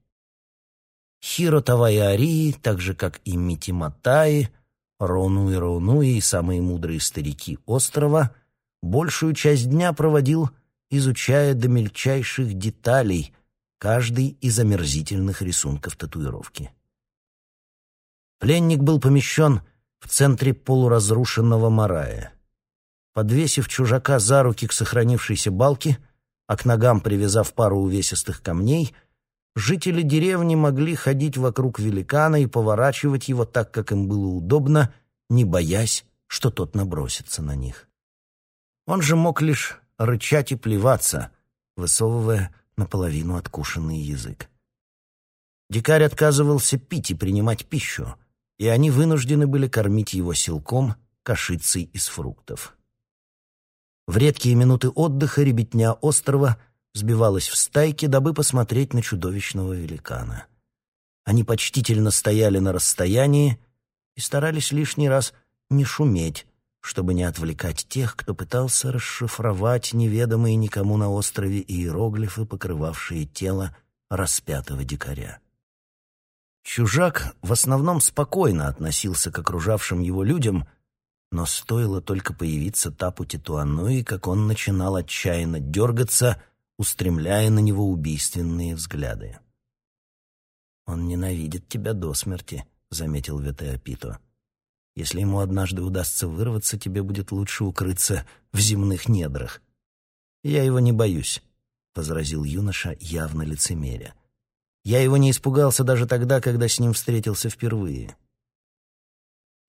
Хиро Тавайарии, так же как и Митиматаи, Рону и Роунуи и самые мудрые старики острова, большую часть дня проводил, изучая до мельчайших деталей каждый из омерзительных рисунков татуировки. Пленник был помещен в центре полуразрушенного марая. Подвесив чужака за руки к сохранившейся балке, а к ногам привязав пару увесистых камней, жители деревни могли ходить вокруг великана и поворачивать его так, как им было удобно, не боясь, что тот набросится на них. Он же мог лишь рычать и плеваться, высовывая наполовину откушенный язык. Дикарь отказывался пить и принимать пищу, и они вынуждены были кормить его силком, кашицей из фруктов. В редкие минуты отдыха ребятня острова сбивалась в стайки, дабы посмотреть на чудовищного великана. Они почтительно стояли на расстоянии и старались лишний раз не шуметь, чтобы не отвлекать тех, кто пытался расшифровать неведомые никому на острове иероглифы, покрывавшие тело распятого дикаря. Чужак в основном спокойно относился к окружавшим его людям но стоило только появиться Тапу Титуануи, как он начинал отчаянно дергаться, устремляя на него убийственные взгляды. «Он ненавидит тебя до смерти», — заметил Ветеопито. «Если ему однажды удастся вырваться, тебе будет лучше укрыться в земных недрах». «Я его не боюсь», — возразил юноша, явно лицемеря. «Я его не испугался даже тогда, когда с ним встретился впервые».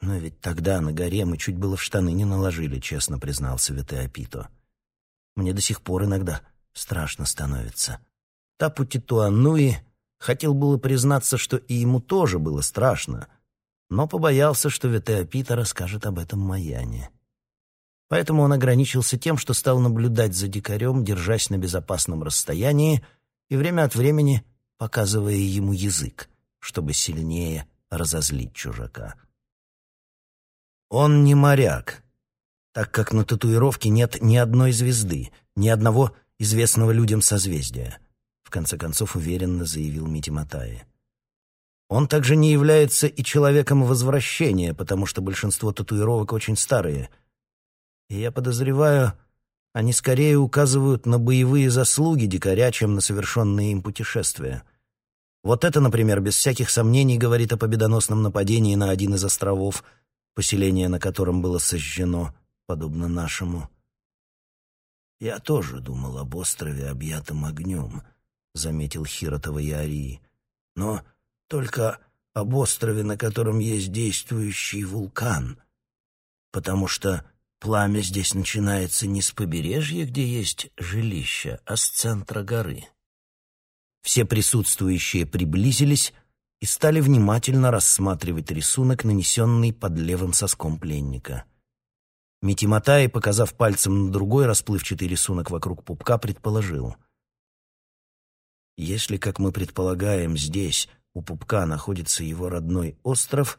«Но ведь тогда на горе мы чуть было в штаны не наложили», — честно признался Ветеопито. «Мне до сих пор иногда страшно становится. Тапути Туануи хотел было признаться, что и ему тоже было страшно, но побоялся, что Ветеопита расскажет об этом Маяне. Поэтому он ограничился тем, что стал наблюдать за дикарем, держась на безопасном расстоянии и время от времени показывая ему язык, чтобы сильнее разозлить чужака. Он не моряк, так как на татуировке нет ни одной звезды, ни одного известного людям созвездия, в конце концов уверенно заявил Мити Матаи. Он также не является и человеком возвращения, потому что большинство татуировок очень старые. И я подозреваю, они скорее указывают на боевые заслуги дикаря, чем на совершенные им путешествия. Вот это, например, без всяких сомнений говорит о победоносном нападении на один из островов, поселение на котором было сожжено, подобно нашему. «Я тоже думал об острове, объятом огнем», — заметил Хиротова Ярии. «Но только об острове, на котором есть действующий вулкан, потому что пламя здесь начинается не с побережья, где есть жилище, а с центра горы». Все присутствующие приблизились и стали внимательно рассматривать рисунок, нанесенный под левым соском пленника. Митиматай, показав пальцем на другой расплывчатый рисунок вокруг пупка, предположил. «Если, как мы предполагаем, здесь, у пупка, находится его родной остров,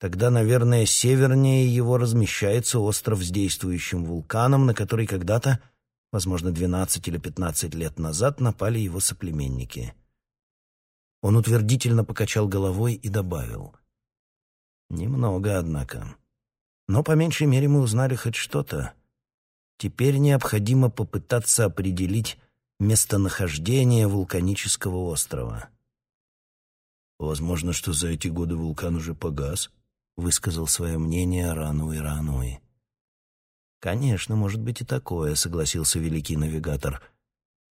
тогда, наверное, севернее его размещается остров с действующим вулканом, на который когда-то возможно, 12 или 15 лет назад напали его соплеменники. Он утвердительно покачал головой и добавил. «Немного, однако. Но по меньшей мере мы узнали хоть что-то. Теперь необходимо попытаться определить местонахождение вулканического острова». «Возможно, что за эти годы вулкан уже погас», — высказал свое мнение Рануи Рануи. «Конечно, может быть и такое», — согласился великий навигатор.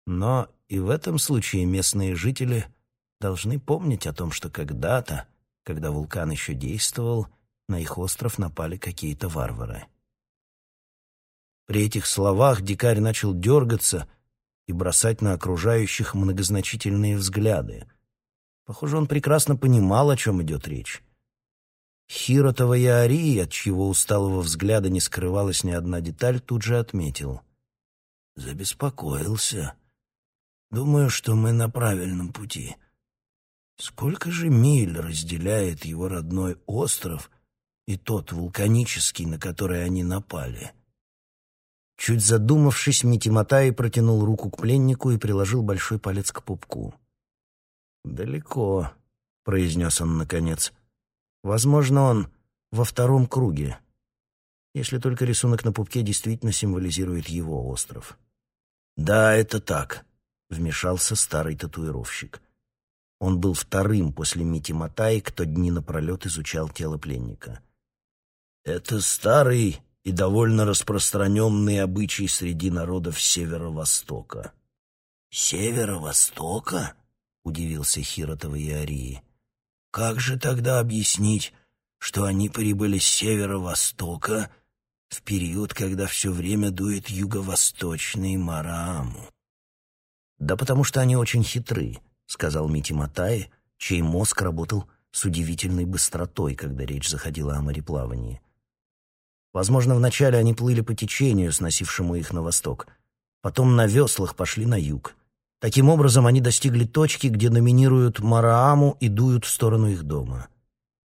«Но и в этом случае местные жители должны помнить о том, что когда-то, когда вулкан еще действовал, на их остров напали какие-то варвары». При этих словах дикарь начал дергаться и бросать на окружающих многозначительные взгляды. Похоже, он прекрасно понимал, о чем идет речь. Хиротова Яарии, от чьего усталого взгляда не скрывалась ни одна деталь, тут же отметил. Забеспокоился. Думаю, что мы на правильном пути. Сколько же миль разделяет его родной остров и тот вулканический, на который они напали? Чуть задумавшись, Митиматай протянул руку к пленнику и приложил большой палец к пупку. «Далеко», — произнес он наконец, — Возможно, он во втором круге, если только рисунок на пупке действительно символизирует его остров. «Да, это так», — вмешался старый татуировщик. Он был вторым после Мити Матай, кто дни напролет изучал тело пленника. «Это старый и довольно распространенный обычай среди народов Северо-Востока». «Северо-Востока?» — удивился Хиротова и Арии. Как же тогда объяснить, что они прибыли с северо-востока в период, когда все время дует юго-восточный Марааму? «Да потому что они очень хитры», — сказал Мити Матай, чей мозг работал с удивительной быстротой, когда речь заходила о мореплавании. Возможно, вначале они плыли по течению, сносившему их на восток, потом на веслах пошли на юг. Таким образом, они достигли точки, где доминируют Марааму и дуют в сторону их дома.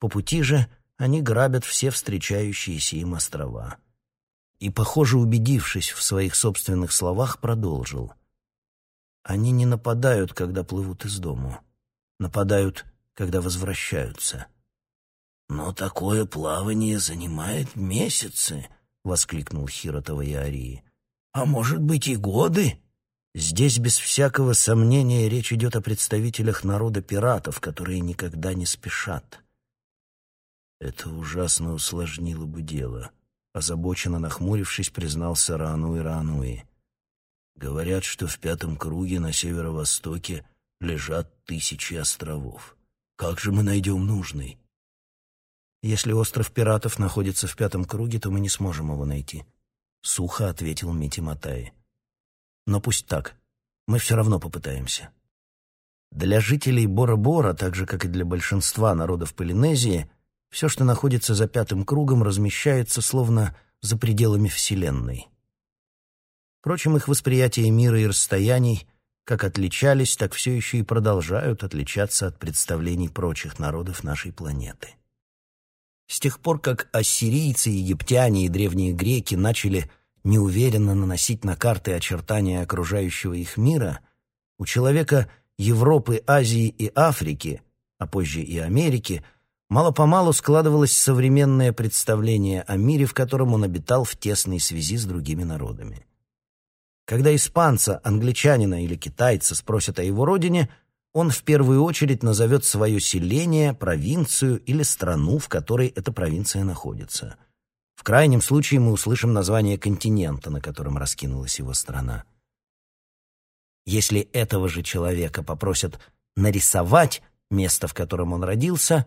По пути же они грабят все встречающиеся им острова. И, похоже, убедившись в своих собственных словах, продолжил. Они не нападают, когда плывут из дому. Нападают, когда возвращаются. «Но такое плавание занимает месяцы», — воскликнул Хиротова Яарии. «А может быть и годы?» Здесь без всякого сомнения речь идет о представителях народа пиратов, которые никогда не спешат. Это ужасно усложнило бы дело. Озабоченно нахмурившись, признался Рануи Рануи. Говорят, что в пятом круге на северо-востоке лежат тысячи островов. Как же мы найдем нужный? Если остров пиратов находится в пятом круге, то мы не сможем его найти. Сухо ответил Мити Матай. Но пусть так. Мы все равно попытаемся. Для жителей Бора-Бора, так же, как и для большинства народов Полинезии, все, что находится за пятым кругом, размещается словно за пределами Вселенной. Впрочем, их восприятие мира и расстояний как отличались, так все еще и продолжают отличаться от представлений прочих народов нашей планеты. С тех пор, как ассирийцы, египтяне и древние греки начали неуверенно наносить на карты очертания окружающего их мира, у человека Европы, Азии и Африки, а позже и Америки, мало-помалу складывалось современное представление о мире, в котором он обитал в тесной связи с другими народами. Когда испанца, англичанина или китайца спросят о его родине, он в первую очередь назовет свое селение, провинцию или страну, в которой эта провинция находится. В крайнем случае мы услышим название континента, на котором раскинулась его страна. Если этого же человека попросят нарисовать место, в котором он родился,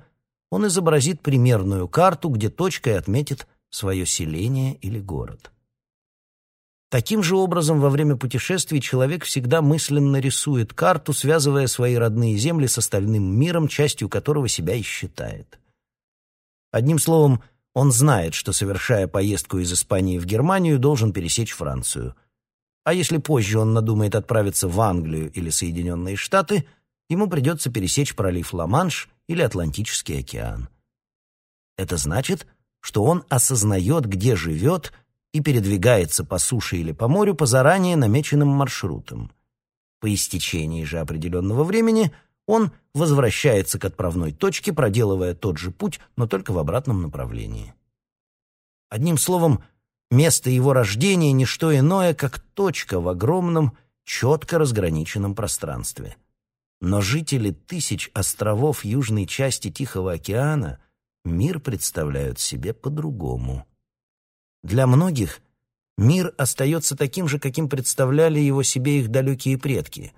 он изобразит примерную карту, где точкой отметит свое селение или город. Таким же образом, во время путешествий человек всегда мысленно рисует карту, связывая свои родные земли с остальным миром, частью которого себя и считает. Одним словом, он знает, что, совершая поездку из Испании в Германию, должен пересечь Францию. А если позже он надумает отправиться в Англию или Соединенные Штаты, ему придется пересечь пролив Ла-Манш или Атлантический океан. Это значит, что он осознает, где живет – и передвигается по суше или по морю по заранее намеченным маршрутам. По истечении же определенного времени он возвращается к отправной точке, проделывая тот же путь, но только в обратном направлении. Одним словом, место его рождения — не что иное, как точка в огромном, четко разграниченном пространстве. Но жители тысяч островов южной части Тихого океана мир представляют себе по-другому. Для многих мир остается таким же, каким представляли его себе их далекие предки.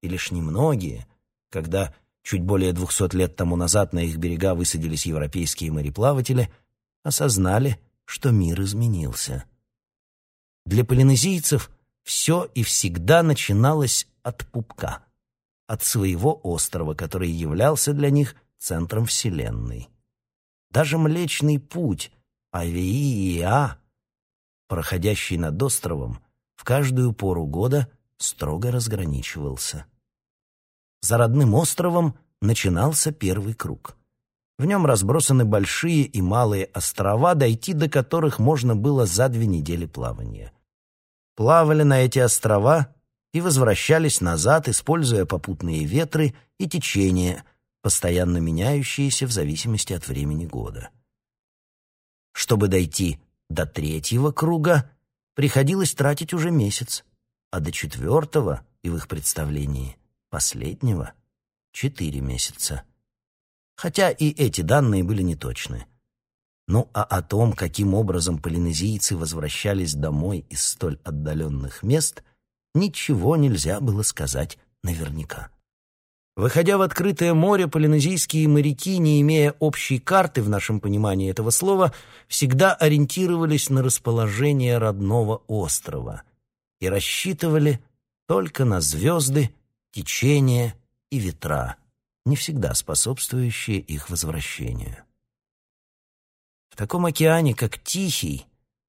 И лишь немногие, когда чуть более двухсот лет тому назад на их берега высадились европейские мореплаватели, осознали, что мир изменился. Для полинезийцев все и всегда начиналось от пупка, от своего острова, который являлся для них центром Вселенной. Даже Млечный Путь, Авииа, проходящий над островом, в каждую пору года строго разграничивался. За родным островом начинался первый круг. В нем разбросаны большие и малые острова, дойти до которых можно было за две недели плавания. Плавали на эти острова и возвращались назад, используя попутные ветры и течения, постоянно меняющиеся в зависимости от времени года. Чтобы дойти до третьего круга приходилось тратить уже месяц, а до четвертого, и в их представлении, последнего, четыре месяца. Хотя и эти данные были неточны. Ну а о том, каким образом полинезийцы возвращались домой из столь отдаленных мест, ничего нельзя было сказать наверняка. Выходя в открытое море, полинезийские моряки, не имея общей карты в нашем понимании этого слова, всегда ориентировались на расположение родного острова и рассчитывали только на звезды, течения и ветра, не всегда способствующие их возвращению. В таком океане, как Тихий,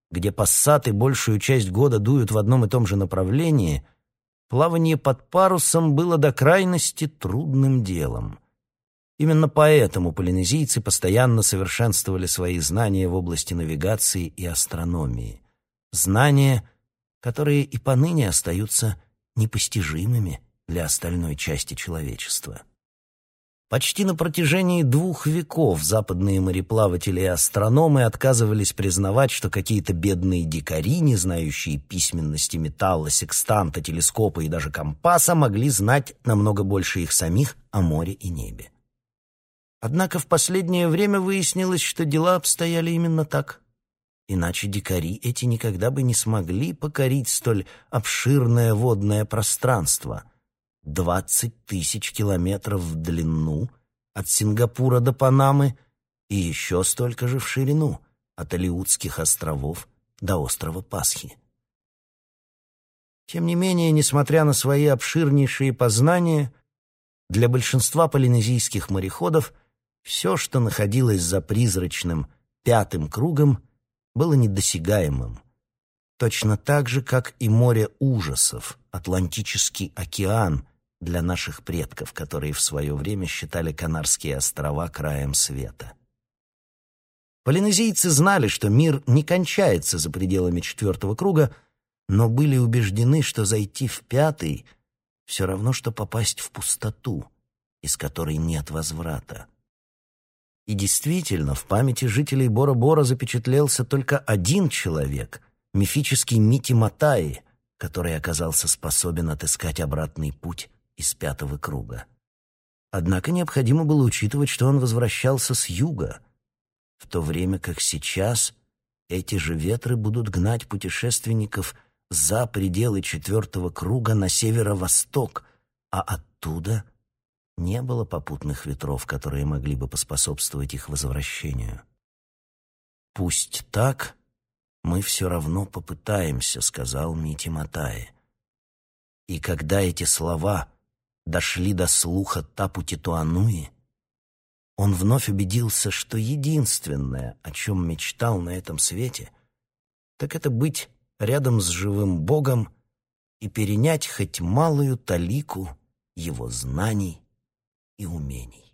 где пассаты большую часть года дуют в одном и том же направлении – плавание под парусом было до крайности трудным делом. Именно поэтому полинезийцы постоянно совершенствовали свои знания в области навигации и астрономии. Знания, которые и поныне остаются непостижимыми для остальной части человечества. Почти на протяжении двух веков западные мореплаватели и астрономы отказывались признавать, что какие-то бедные дикари, не знающие письменности металла, секстанта, телескопа и даже компаса, могли знать намного больше их самих о море и небе. Однако в последнее время выяснилось, что дела обстояли именно так. Иначе дикари эти никогда бы не смогли покорить столь обширное водное пространство — Двадцать тысяч километров в длину от Сингапура до Панамы и еще столько же в ширину от Алиутских островов до острова Пасхи. Тем не менее, несмотря на свои обширнейшие познания, для большинства полинезийских мореходов все, что находилось за призрачным пятым кругом, было недосягаемым. Точно так же, как и море ужасов, Атлантический океан для наших предков, которые в свое время считали Канарские острова краем света. Полинезийцы знали, что мир не кончается за пределами четвертого круга, но были убеждены, что зайти в пятый — все равно, что попасть в пустоту, из которой нет возврата. И действительно, в памяти жителей Бора-Бора запечатлелся только один человек — мифический Мити Матаи, который оказался способен отыскать обратный путь из пятого круга. Однако необходимо было учитывать, что он возвращался с юга — в то время как сейчас эти же ветры будут гнать путешественников за пределы четвертого круга на северо-восток, а оттуда не было попутных ветров, которые могли бы поспособствовать их возвращению. «Пусть так, мы все равно попытаемся», — сказал Мити Матай. И когда эти слова дошли до слуха Тапу Титуануи, он вновь убедился, что единственное, о чем мечтал на этом свете, так это быть рядом с живым Богом и перенять хоть малую талику его знаний и умений.